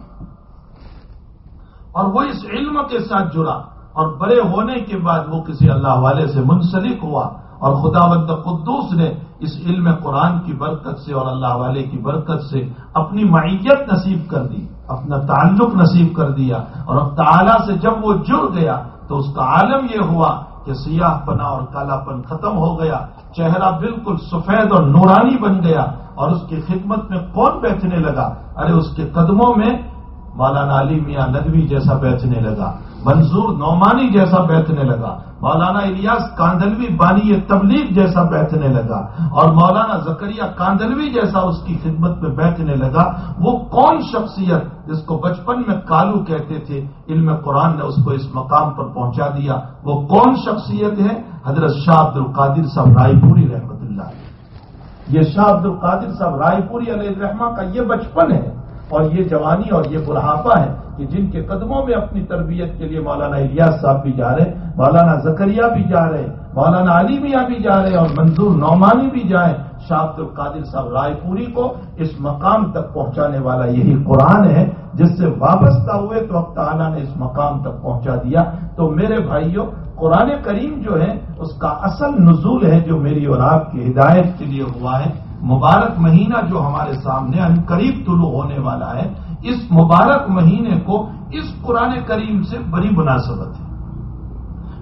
Speaker 2: اور وہ اس علم کے ساتھ جڑا، اور بڑے ہونے کے بعد وہ کسی اللہ والے سے منسلک ہوا، اور خدا بند قدوس نے اس علم قرآن کی برکت سے اور اللہ والے کی برکت سے اپنی معیت نصیب کر دی، اپنا تعلق نصیب کر دیا۔ اور اب تعالیٰ سے جب وہ جڑ گیا، تو اس کا عالم یہ ہوا کہ سیاہ پنا اور کالا پن ختم ہو گیا، چہرہ بالکل سفید اور نورانی بن گیا۔ اور اس کی خدمت میں کون بیٹھنے لگا؟ ارے اس کے قدموں میں مولانا علی میاں ندوی جیسا بیچنے لگا، منظور نعمانی جیسا بیٹھنے لگا، مولانا الیاس کاندلوی بانی تبلیغ جیسا بیٹھنے لگا اور مولانا زکریہ کاندلوی جیسا اس کی خدمت میں بیٹھنے لگا۔ وہ کون شخصیت جس کو بچپن میں کالو کہتے تھے، علم قرآن نے اس کو اس مقام پر پہنچا دیا۔ وہ کون شخصیت ہے؟ حضرت شاہ عبد القادر صاحب رائے پوری رحمت یہ شاہ عبد القادر صاحب رائے پوری علیہ الرحمہ کا یہ بچپن ہے اور یہ جوانی اور یہ بڑھاپا ہے کہ جن کے قدموں میں اپنی تربیت کے لیے مولانا الیاس صاحب بھی جا رہے ہیں، مولانا زکریہ بھی جا رہے ہیں، مولانا علی میاں بھی جا رہے ہیں اور منظور نعمانی بھی جائیں۔ شاہ عبد القادر صاحب رائے پوری کو اس مقام تک پہنچانے والا یہی قرآن ہے، جس سے وابستہ ہوئے تو اب تعالیٰ نے اس مقام تک پہنچا دیا۔ تو میرے بھائیوں قرآن کریم جو ہے، اس کا اصل نزول ہے جو میری اور آپ کی ہدایت کے لیے ہوا ہے۔ مبارک مہینہ جو ہمارے سامنے ان قریب طلوع ہونے والا ہے، اس مبارک مہینے کو اس قرآن کریم سے بڑی مناسبت ہے۔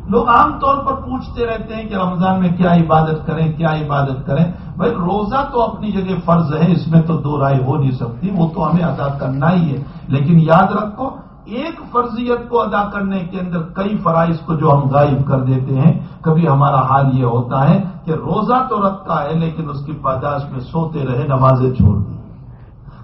Speaker 2: لوگ عام طور پر پوچھتے رہتے ہیں کہ رمضان میں کیا عبادت کریں، کیا عبادت کریں۔ بھائی، روزہ تو اپنی جگہ فرض ہے، اس میں تو دو رائے ہو نہیں سکتی، وہ تو ہمیں ادا کرنا ہی ہے۔ لیکن یاد رکھو ایک فرضیت کو ادا کرنے کے اندر کئی فرائض کو جو ہم غائب کر دیتے ہیں، کبھی ہمارا حال یہ ہوتا ہے کہ روزہ تو رکھتا ہے، لیکن اس کی پاداش میں سوتے رہے، نمازیں چھوڑ دی۔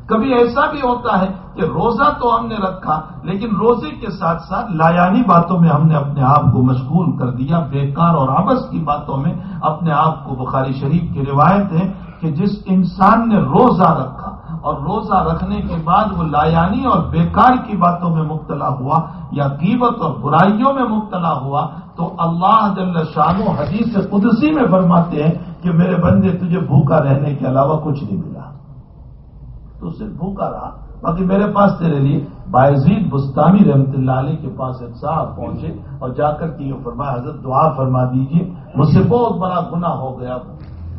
Speaker 2: کبھی ایسا بھی ہوتا ہے کہ روزہ تو ہم نے رکھا، لیکن روزے کے ساتھ ساتھ لایانی باتوں میں ہم نے اپنے آپ کو مشغول کر دیا۔ بیکار اور آبس کی باتوں میں اپنے آپ کو بخاری شریف کی روایت ہے کہ جس انسان نے روزہ رکھا اور روزہ رکھنے کے بعد وہ لایانی اور بیکار کی باتوں میں مبتلا ہوا یا قیمت اور برائیوں میں مبتلا ہوا تو اللہ جل شان و حدیث قدسی میں فرماتے ہیں کہ میرے بندے تجھے بھوکا رہنے کے علاوہ کچھ نہیں ملا۔ تو صرف بھوکا رہا۔ باقی میرے پاس تیرے لیے باعزید بستانی رحمت اللہ علیہ کے پاس ایک صاحب پہنچے اور جا کر کے یہ فرمایا، حضرت دعا فرما دیجیے مجھ سے بہت بڑا گناہ ہو گیا۔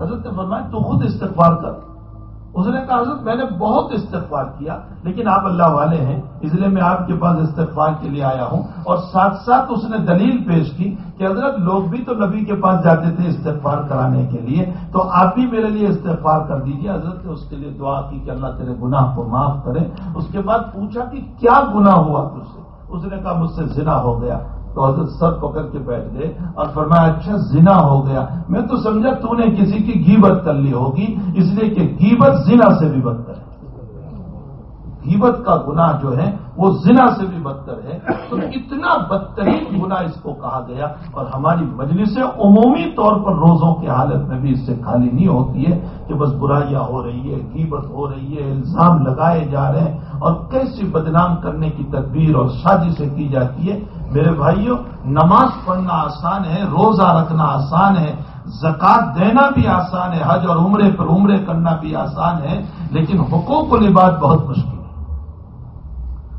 Speaker 2: حضرت نے فرمایا، تو خود استغفار کر۔ اس نے کہا، حضرت، میں نے بہت استغفار کیا، لیکن آپ اللہ والے ہیں، اس لیے میں آپ کے پاس استغفار کے لیے آیا ہوں. اور ساتھ ساتھ اس نے دلیل پیش کی کہ حضرت لوگ بھی تو نبی کے پاس جاتے تھے استغفار کرانے کے لیے، تو آپ بھی میرے لیے استغفار کر دیجیے حضرت نے اس کے لیے دعا کی کہ اللہ تیرے گناہ کو معاف کرے۔ اس کے بعد پوچھا کہ کیا گناہ ہوا تجھ سے؟ اس نے کہا، مجھ سے زنا ہو گیا۔ تو حضرت سر پکڑ کے بیٹھ گئے اور فرمایا اچھا زنا ہو گیا۔ میں تو سمجھا تو نے کسی کی گیبت کر لی ہوگی، اس لیے کہ گیبت زنا سے بھی بدتر ہے۔ گیبت کا گناہ جو ہے، وہ زنا سے بھی بدتر ہے۔ تو اتنا بدترین گنا اس کو کہا گیا۔ اور ہماری مجلسیں عمومی طور پر روزوں کی حالت میں بھی اس سے خالی نہیں ہوتی ہے کہ بس برائیاں ہو رہی ہے گیبت ہو رہی ہے، الزام لگائے جا رہے ہیں۔ اور کیسی بدنام کرنے کی تدبیر اور سازشیں کی جاتی ہے؟ میرے بھائیوں، نماز پڑھنا آسان ہے، روزہ رکھنا آسان ہے زکات دینا بھی آسان ہے، حج اور عمرے پر عمرے کرنا بھی آسان ہے، لیکن حقوق و لباس بہت مشکل ہے۔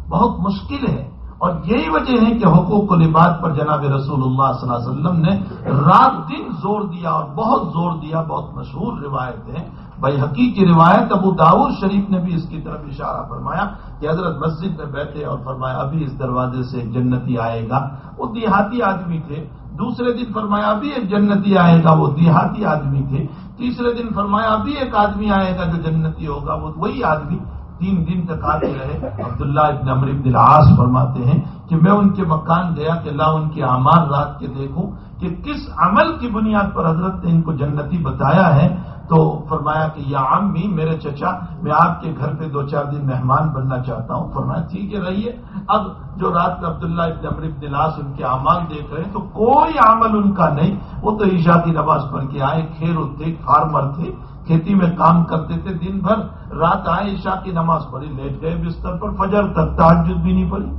Speaker 2: بہت مشکل ہے۔ اور یہی وجہ ہے کہ حقوق و لباس پر جناب رسول اللہ صلی اللہ علیہ وسلم نے رات دن زور دیا اور بہت زور دیا، بہت مشہور روایت ہے۔ بھائی حقیقی روایت ابو داور شریف نے بھی اس کی طرف اشارہ فرمایا کہ حضرت مسجد میں بیٹھے اور فرمایا ابھی اس دروازے سے ایک جنتی آئے گا۔ وہ دیہاتی آدمی تھے۔ دوسرے دن فرمایا ابھی ایک جنتی آئے گا۔ وہ دیہاتی آدمی تھے۔ تیسرے دن فرمایا ابھی ایک آدمی آئے گا جو جنتی ہوگا۔ وہ وہی آدمی تین دن تک آتے رہے۔ عبداللہ ابن عمر ابن العاص فرماتے ہیں کہ میں ان کے مکان گیا کہ اللہ ان کے اعمال رات کے دیکھوں کہ کس عمل کی بنیاد پر حضرت نے ان کو جنتی بتایا ہے۔ تو فرمایا کہ یا عمی میرے چچا، میں آپ کے گھر پہ دو چار دن مہمان بننا چاہتا ہوں۔ فرمایا، ٹھیک ہے، رہیے۔ اب جو رات میں عبداللہ ابن عمر ابن العاص ان کے اعمال دیکھ رہے ہیں، تو کوئی عمل ان کا نہیں۔ وہ تو عشاء کی نماز پڑھ کے آئے، کھیر تھے فارمر تھے، کھیتی میں کام کرتے تھے۔ دن بھر رات آئے، عشاء کی نماز پڑھی، لیٹ گئے بستر پر۔ فجر تک تعجد بھی نہیں پڑی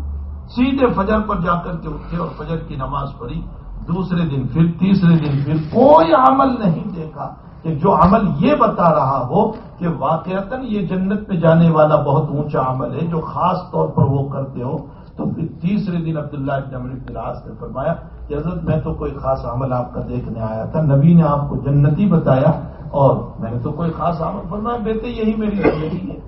Speaker 2: سیدھے فجر پر جا کر کے اٹھے اور فجر کی نماز پڑھی۔ دوسرے دن پھر، تیسرے دن پھر کوئی عمل نہیں دیکھا۔ کہ جو عمل یہ بتا رہا ہو کہ واقعتا یہ جنت میں جانے والا بہت اونچا عمل ہے، جو خاص طور پر وہ کرتے ہو، تو پھر تیسرے دن عبداللہ ابن عمر نے فرمایا کہ حضرت میں تو کوئی خاص عمل آپ کا دیکھنے آیا تھا، نبی نے آپ کو جنتی بتایا اور میں نے تو کوئی خاص عمل فرمایا، بیٹے یہی میری زندگی ہے۔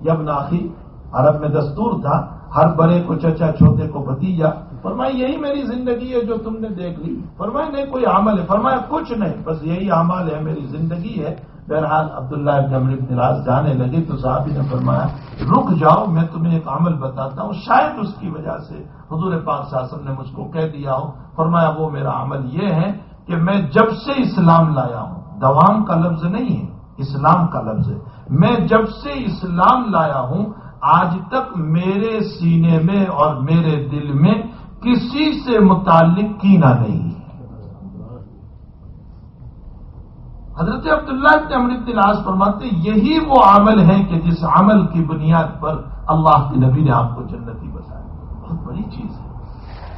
Speaker 2: جب ناخی عرب میں دستور تھا، ہر بڑے کو، چچا، چھوٹے کو بتیجا فرمایا یہی میری زندگی ہے جو تم نے دیکھ لی۔ فرمایا نہیں، کوئی عمل ہے۔ فرمایا، کچھ نہیں، بس یہی عمل ہے، میری زندگی ہے۔ بہرحال عبداللہ ابن راز جانے لگے تو صاحب نے فرمایا، رک جاؤ، میں تمہیں ایک عمل بتاتا ہوں۔ شاید اس کی وجہ سے حضور پاک شاسم نے مجھ کو کہہ دیا ہو۔ فرمایا، وہ میرا عمل یہ ہے کہ میں جب سے اسلام لایا ہوں، دوام کا لفظ نہیں ہے، اسلام کا لفظ ہے۔ میں جب سے اسلام لایا ہوں، آج تک میرے سینے میں اور میرے دل میں کسی سے متعلق کینا نہیں۔ ہے حضرت عبداللہ ابن امرت ناز فرماتے یہی وہ عمل ہے کہ جس عمل کی بنیاد پر اللہ کے نبی نے آپ کو جنتی بتایا بہت بڑی چیز ہے۔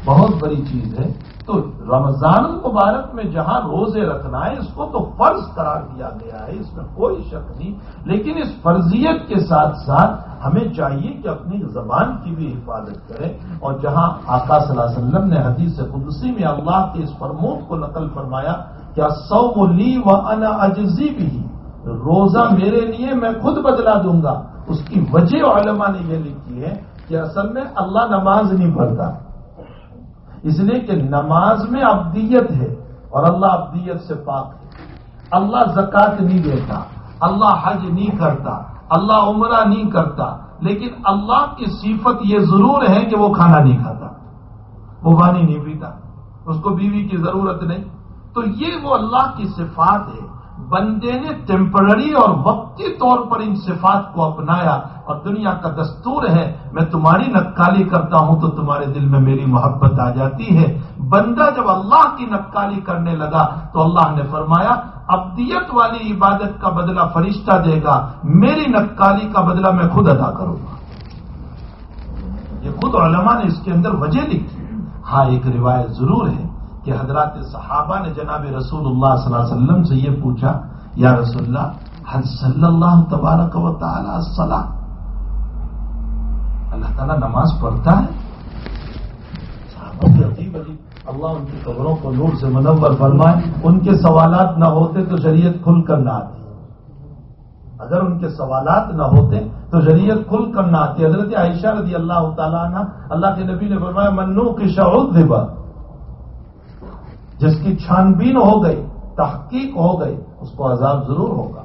Speaker 2: بہت بڑی چیز ہے۔ تو رمضان المبارک میں جہاں روزے رکھنا ہے، اس کو تو فرض قرار دیا گیا ہے، اس میں کوئی شک نہیں۔ لیکن اس فرضیت کے ساتھ ساتھ ہمیں چاہیے کہ اپنی زبان کی بھی حفاظت کریں۔ اور جہاں آقا صلی اللہ علیہ وسلم نے حدیث قدسی میں اللہ کے اس فرمود کو نقل فرمایا، کیا سو لی و انا اجزی بھی، روزہ میرے لیے میں خود بدلا دوں گا۔ اس کی وجہ علماء نے یہ لکھی ہے کہ اصل میں اللہ نماز نہیں پڑھتا۔ اس لیے کہ نماز میں ابدیت ہے اور اللہ ابدیت سے پاک ہے۔ اللہ زکات نہیں دیتا، اللہ حج نہیں کرتا، اللہ عمرہ نہیں کرتا، لیکن اللہ کی صفت یہ ضرور ہے کہ وہ کھانا نہیں کھاتا، وہ پانی نہیں پیتا، اس کو بیوی کی ضرورت نہیں۔ تو یہ وہ اللہ کی صفات ہے۔ بندے نے ٹیمپرری اور وقتی طور پر ان صفات کو اپنایا اور دنیا کا دستور ہے، میں تمہاری نقالی کرتا ہوں تو تمہارے دل میں میری محبت آ جاتی ہے۔ بندہ جب اللہ کی نقالی کرنے لگا تو اللہ نے فرمایا، ابدیت والی عبادت کا بدلہ فرشتہ دے گا، میری نقالی کا بدلہ میں خود ادا کروں گا۔ یہ خود علماء نے اس کے اندر وجہ لکھی۔ ہاں ایک روایت ضرور ہے کہ حضرات صحابہ نے جناب رسول اللہ صلی اللہ علیہ وسلم سے یہ پوچھا، یا رسول اللہ صلی اللہ تبارک و تعالی السلام اللہ تعالیٰ نماز پڑھتا ہے۔ صحابہ کی عجیب عجیب اللہ ان کی قبروں کو نور سے منور فرمائے۔ ان کے سوالات نہ ہوتے تو شریعت کھل کر نہ آتی۔ اگر ان کے سوالات نہ ہوتے تو شریعت کھل کر نہ آتی۔ حضرت عائشہ رضی اللہ تعالیٰ عنہ، اللہ کے نبی نے فرمایا منو کی شعود دبا جس کی چھان بین ہو گئی، تحقیق ہو گئی، اس کو عذاب ضرور ہوگا۔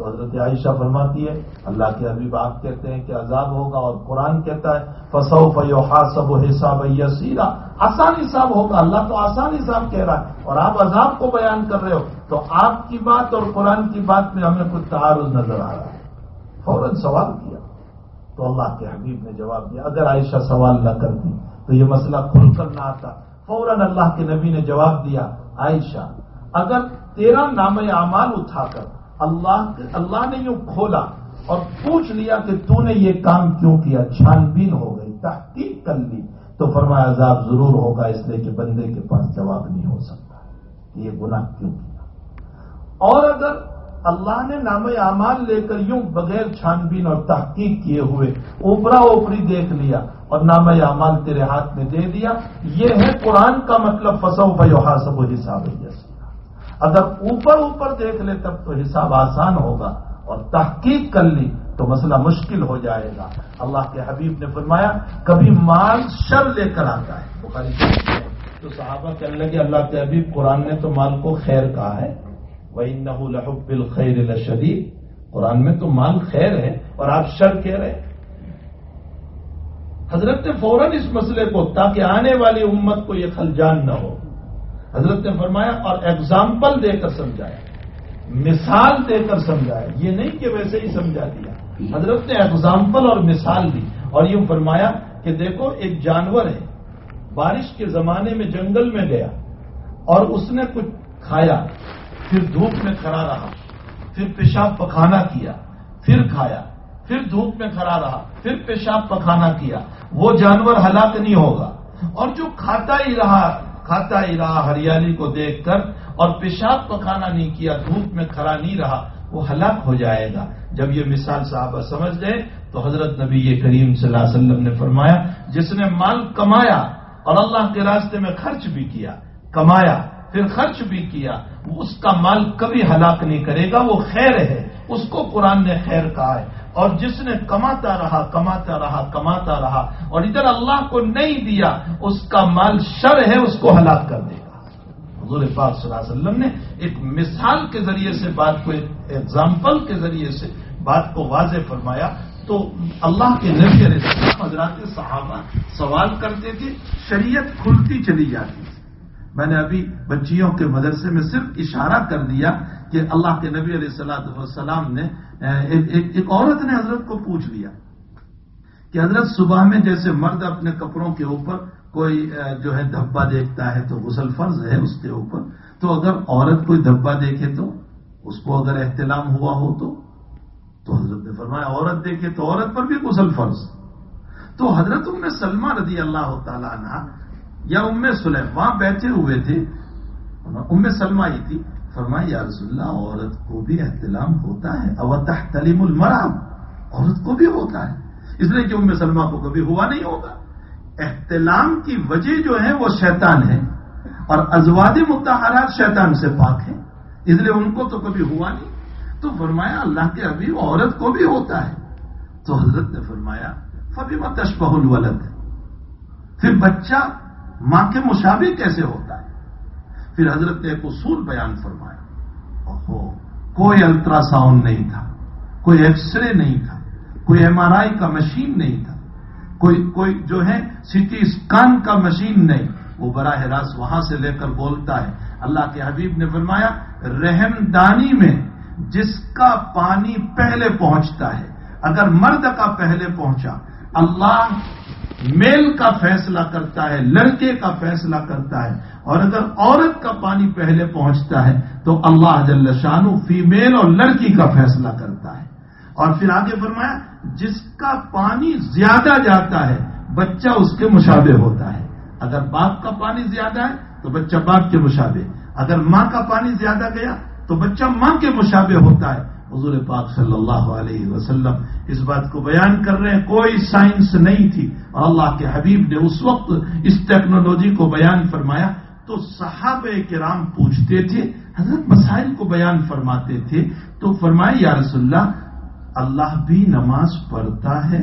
Speaker 2: تو حضرت عائشہ فرماتی ہے، اللہ کے ابھی آپ کہتے ہیں کہ عذاب ہوگا اور قرآن کہتا ہے فسو فیو سب و حساب سیرا آسان حساب ہوگا، اللہ تو آسان حساب کہہ رہا ہے۔ اور آپ عذاب کو بیان کر رہے ہو، تو آپ کی بات اور قرآن کی بات میں ہمیں کچھ تعارض نظر آ رہا ہے۔ فوراً سوال کیا۔ تو اللہ کے حبیب نے جواب دیا، اگر عائشہ سوال نہ کرتی تو یہ مسئلہ کھل کر نہ آتا۔ فوراً اللہ کے نبی نے جواب دیا، عائشہ، اگر تیرا نام اعمال اٹھا کر اللہ اللہ نے یوں کھولا اور پوچھ لیا کہ تو نے یہ کام کیوں کیا؟ چھان بین ہو گئی، تحقیق کر لی۔ تو فرمایا، عذاب ضرور ہوگا، اس لیے کہ بندے کے پاس جواب نہیں ہو سکتا۔ کہ یہ گناہ کیوں کیا؟ اور اگر اللہ نے نام اعمال لے کر یوں بغیر چھان بین اور تحقیق کیے ہوئے اوپرا اوپری دیکھ لیا اور نام اعمال تیرے ہاتھ میں دے دیا، یہ ہے قرآن کا مطلب فسو بھائی سب و حساب اگر اوپر اوپر دیکھ لے تب تو حساب آسان ہوگا اور تحقیق کر لی تو مسئلہ مشکل ہو جائے گا۔ اللہ کے حبیب نے فرمایا، کبھی مال شر لے کر آتا ہے۔ بخاری تو صحابہ کہنے لگے، اللہ کے حبیب، قرآن نے تو مال کو خیر کہا ہے۔ وہ لحب الخیر شدید قرآن میں تو مال خیر ہے اور آپ شر کہہ رہے حضرت نے فوراً اس مسئلے کو، تاکہ آنے والی امت کو یہ خلجان نہ ہو۔ حضرت نے فرمایا اور ایگزامپل دے کر سمجھایا۔ مثال دے کر سمجھایا۔ یہ نہیں کہ ویسے ہی سمجھا دیا۔ حضرت نے ایگزامپل اور مثال دی اور یوں فرمایا کہ دیکھو، ایک جانور ہے۔ بارش کے زمانے میں جنگل میں گیا اور اس نے کچھ کھایا۔ پھر دھوپ میں کھڑا رہا۔ پھر پیشاب پکانا کیا۔ پھر کھایا۔ پھر دھوپ میں کھڑا رہا۔ پھر پیشاب پکانا کیا۔ وہ جانور ہلاک نہیں ہوگا۔ اور جو کھاتا ہی رہا کھاتا ہی رہا، ہریالی کو دیکھ کر، اور پیشاب پکانا نہیں کیا، دھوپ میں کھڑا نہیں رہا، وہ ہلاک ہو جائے گا۔ جب یہ مثال صاحبہ سمجھ گئے، تو حضرت نبی کریم صلی اللہ علیہ وسلم نے فرمایا، جس نے مال کمایا اور اللہ کے راستے میں خرچ بھی کیا، کمایا، پھر خرچ بھی کیا اس کا مال کبھی ہلاک نہیں کرے گا، وہ خیر ہے، اس کو قرآن نے خیر کہا ہے۔ اور جس نے کماتا رہا کماتا رہا کماتا رہا، اور ادھر اللہ کو نہیں دیا، اس کا مال شر ہے، اس کو ہلاک کر دے گا۔ حضور پاک صلی اللہ علیہ وسلم نے ایک مثال کے ذریعے سے بات کو ایگزامپل کے ذریعے سے بات کو واضح فرمایا۔ تو اللہ کے نبی حضرات صحابہ سوال کرتے تھے، شریعت کھلتی چلی جاتی تھی۔ میں نے ابھی بچیوں کے مدرسے میں صرف اشارہ کر دیا کہ اللہ کے نبی علیہ السلاۃ والسلام نے ایک عورت نے حضرت کو پوچھ لیا کہ حضرت صبح میں جیسے مرد اپنے کپڑوں کے اوپر کوئی جو ہے دھبا دیکھتا ہے تو غسل فرض ہے اس کے اوپر، تو اگر عورت کوئی دھبا دیکھے تو اس کو اگر احتلام ہوا ہو تو تو حضرت نے فرمایا عورت دیکھے تو عورت پر بھی غسل فرض۔ تو حضرت ام سلمہ رضی اللہ تعالیٰ عنہ یا ام سلیم وہاں بیٹھے ہوئے تھے، ام سلمہ ہی تھی فرمایا، یا رسول اللہ، عورت کو بھی احتلام ہوتا ہے اوتح تلیم المرام، عورت کو بھی ہوتا ہے۔ اس لیے کہ ام سلمہ کو کبھی ہوا نہیں ہوگا۔ احتلام کی وجہ جو ہے، وہ شیطان ہے۔ اور ازواد متحرات شیطان سے پاک ہے اس لیے ان کو تو کبھی ہوا نہیں۔ تو فرمایا، اللہ کے ابھی عورت کو بھی ہوتا ہے۔ تو حضرت نے فرمایا فبی و تشبہ الولد؟ پھر بچہ ماں کے مشابہ کیسے ہوتا ہے؟ پھر حضرت نے ایک اصول بیان فرمایا۔ کوئی الٹرا ساؤنڈ نہیں تھا، کوئی ایکس رے نہیں تھا، کوئی ایم آر آئی کا مشین نہیں تھا، کوئی کوئی جو ہے سٹی اسکان کا مشین نہیں۔ وہ براہ راست وہاں سے لے کر بولتا ہے۔ اللہ کے حبیب نے فرمایا، رحم دانی میں جس کا پانی پہلے پہنچتا ہے، اگر مرد کا پہلے پہنچا، اللہ میل کا فیصلہ کرتا ہے، لڑکے کا فیصلہ کرتا ہے اور اگر عورت کا پانی پہلے پہنچتا ہے تو اللہ جل شانو فیمیل اور لڑکی کا فیصلہ کرتا ہے۔ اور پھر آگے فرمایا، جس کا پانی زیادہ جاتا ہے، بچہ اس کے مشابے ہوتا ہے۔ اگر باپ کا پانی زیادہ ہے، تو بچہ باپ کے مشابے اگر ماں کا پانی زیادہ گیا، تو بچہ ماں کے مشابے ہوتا ہے۔ حضور پاک صلی اللہ علیہ وسلم اس بات کو بیان کر رہے ہیں۔ کوئی سائنس نہیں تھی۔ اور اللہ کے حبیب نے اس وقت اس ٹیکنالوجی کو بیان فرمایا تو صحابہ کرام پوچھتے تھے، حضرت مسائل کو بیان فرماتے تھے، تو فرمائے، یا رسول اللہ اللہ بھی نماز پڑھتا ہے؟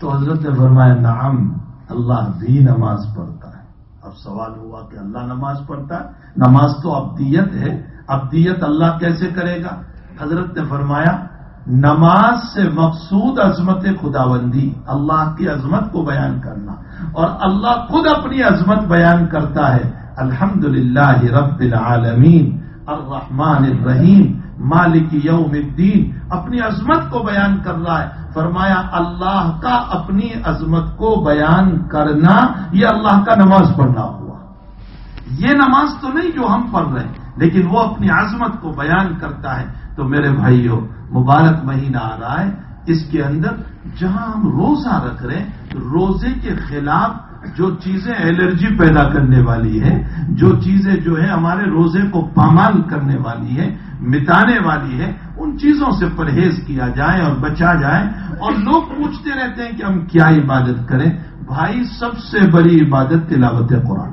Speaker 2: تو حضرت نے فرمایا، نعم، اللہ بھی نماز پڑھتا ہے۔ اب سوال ہوا کہ اللہ نماز پڑھتا ہے؟ نماز تو ابدیت ہے۔ ابدیت اللہ کیسے کرے گا؟ حضرت نے فرمایا نماز سے مقصود عظمت خداوندی، اللہ کی عظمت کو بیان کرنا۔ اور اللہ خود اپنی عظمت بیان کرتا ہے الحمد للہ رب العالمین، الرحمن الرحیم، مالک یوم الدین۔ اپنی عظمت کو بیان کر رہا ہے۔ فرمایا، اللہ کا اپنی عظمت کو بیان کرنا، یہ اللہ کا نماز پڑھنا ہوا۔ یہ نماز تو نہیں جو ہم پڑھ رہے ہیں، لیکن وہ اپنی عظمت کو بیان کرتا ہے۔ تو میرے بھائیوں مبارک مہینہ آ رہا ہے، اس کے اندر جہاں ہم روزہ رکھ رہے ہیں، روزے کے خلاف جو چیزیں الرجی پیدا کرنے والی ہے جو چیزیں جو ہے ہمارے روزے کو پامال کرنے والی ہے مٹانے والی ہے ان چیزوں سے پرہیز کیا جائے اور بچا جائے۔ اور لوگ پوچھتے رہتے ہیں کہ ہم کیا عبادت کریں؟ بھائی، سب سے بڑی عبادت تلاوت قرآن۔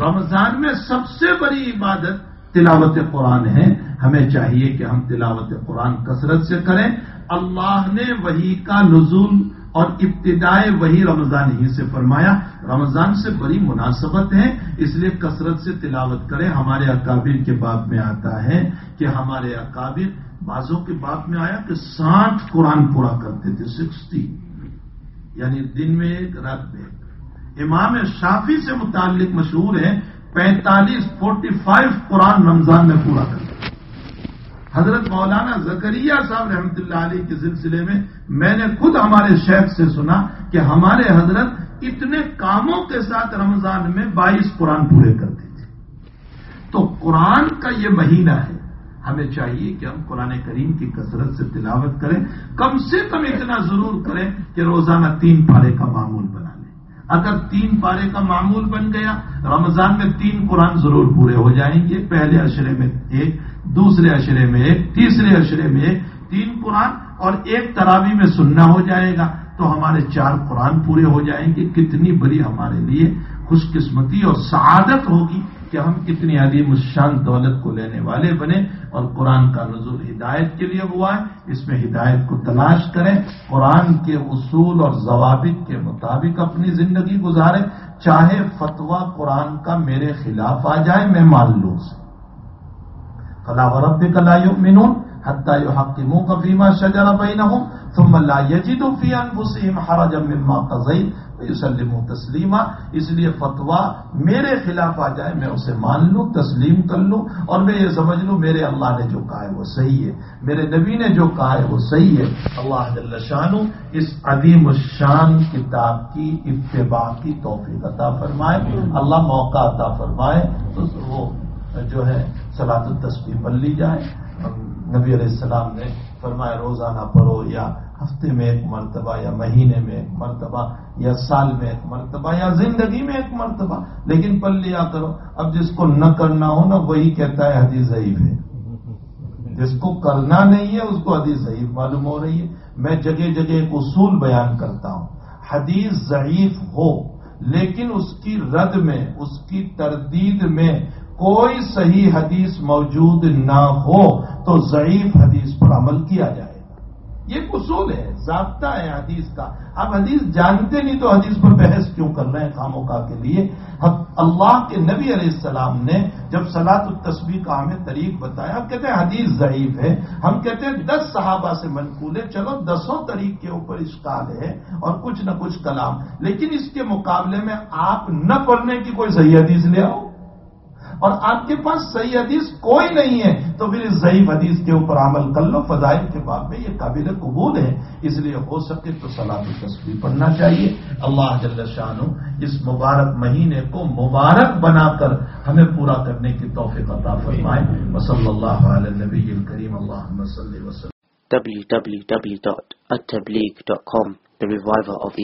Speaker 2: رمضان میں سب سے بڑی عبادت تلاوت قرآن ہے۔ ہمیں چاہیے کہ ہم تلاوت قرآن کثرت سے کریں۔ اللہ نے وہی کا نزول اور ابتدائے وہی رمضان ہی سے فرمایا۔ رمضان سے بڑی مناسبت ہے، اس لیے کثرت سے تلاوت کریں۔ ہمارے اکابر کے باب میں آتا ہے کہ ہمارے اکابر بازوں کے باب میں آیا کہ ساٹھ قرآن پورا کرتے تھے، سکسٹی۔ یعنی دن میں ایک، رات میں ایک۔ امام شافی سے متعلق مشہور ہے، پینتالیس، فورٹی فائیو قرآن رمضان میں پورا کر حضرت مولانا زکریہ صاحب رحمۃ اللہ علیہ کے سلسلے میں میں نے خود ہمارے شیخ سے سنا کہ ہمارے حضرت اتنے کاموں کے ساتھ رمضان میں بائیس قرآن پورے کرتے تھے۔ تو قرآن کا یہ مہینہ ہے۔ ہمیں چاہیے کہ ہم قرآن کریم کی کثرت سے تلاوت کریں۔ کم سے کم اتنا ضرور کریں کہ روزانہ تین پارے کا معمول بنا لیں۔ اگر تین پارے کا معمول بن گیا، رمضان میں تین قرآن ضرور پورے ہو جائیں گے۔ پہلے اشرے میں ایک دوسرے اشرے میں ایک، تیسرے اشرے میں ایک، تین قرآن اور ایک تراوی میں سننا ہو جائے گا تو ہمارے چار قرآن پورے ہو جائیں گے۔ کتنی بڑی ہمارے لیے خوش قسمتی اور سعادت ہوگی کہ ہم کتنی عظیم الشان دولت کو لینے والے بنے اور قرآن کا نزول ہدایت کے لیے ہوا ہے۔ اس میں ہدایت کو تلاش کریں۔ قرآن کے اصول اور ضوابط کے مطابق اپنی زندگی گزاریں۔ چاہے فتوا قرآن کا میرے خلاف آ جائے، میں مان لوں فلا ورب کلا یؤمنون حتى يحكموك فيما شجر بينهم ثم لا يجدوا في انفسهم حرجا مما قضيت ويسلموا تسلیما۔ اس لیے فتوا میرے خلاف آ جائے میں اسے مان لوں تسلیم کر لوں اور میں یہ سمجھ لوں میرے اللہ نے جو کہا ہے وہ صحیح ہے میرے نبی نے جو کہا ہے وہ صحیح ہے۔ اللہ جل شان اس عدیم الشان کتاب کی اتباع کی توفیق عطا فرمائے۔ اللہ موقع عطا فرمائے۔ تو وہ جو ہے سلاد التصویر پڑھ لی جائے۔ نبی علیہ السلام نے فرمایا، روزانہ پڑھو یا ہفتے میں ایک مرتبہ یا مہینے میں ایک مرتبہ یا سال میں ایک مرتبہ یا زندگی میں ایک مرتبہ، لیکن پڑھ لیا کرو۔ اب جس کو نہ کرنا ہو نا، وہی کہتا ہے، حدیث ضعیف ہے۔ جس کو کرنا نہیں ہے، اس کو حدیث ضعیف معلوم ہو رہی ہے۔ میں جگہ جگہ ایک اصول بیان کرتا ہوں۔ حدیث ضعیف ہو، لیکن اس کی رد میں، اس کی تردید میں کوئی صحیح حدیث موجود نہ ہو تو ضعیف حدیث پر عمل کیا جائے گا۔ یہ اصول ہے، ضابطہ ہے حدیث کا۔ آپ حدیث جانتے نہیں تو حدیث پر بحث کیوں کر رہے ہیں خاموں کا کے لیے؟ اللہ کے نبی علیہ السلام نے جب سلاد التصویر کا ہمیں طریق بتایا آپ کہتے ہیں حدیث ضعیف ہے۔ ہم کہتے ہیں دس صحابہ سے منقول ہے، چلو دسوں طریق کے اوپر اشکال ہے اور کچھ نہ کچھ کلام۔ لیکن اس کے مقابلے میں آپ نہ پڑھنے کی کوئی صحیح حدیث لے آؤ۔ اور آپ کے پاس صحیح حدیث کوئی نہیں ہے، تو پھر اس ضعیف حدیث کے اوپر عمل کر لو، فضائل کے بعد میں یہ قابل قبول ہے، اس لیے ہو سکے تو سلاد تصویر پڑھنا چاہیے۔ اللہ جل شاہ اس مبارک مہینے کو مبارک بنا کر ہمیں پورا کرنے کی توفیق عطا فرمائے۔ وصلی اللہ علیہ نبی کریم اللہ وسلم۔
Speaker 1: www.attableek.com The Reviver of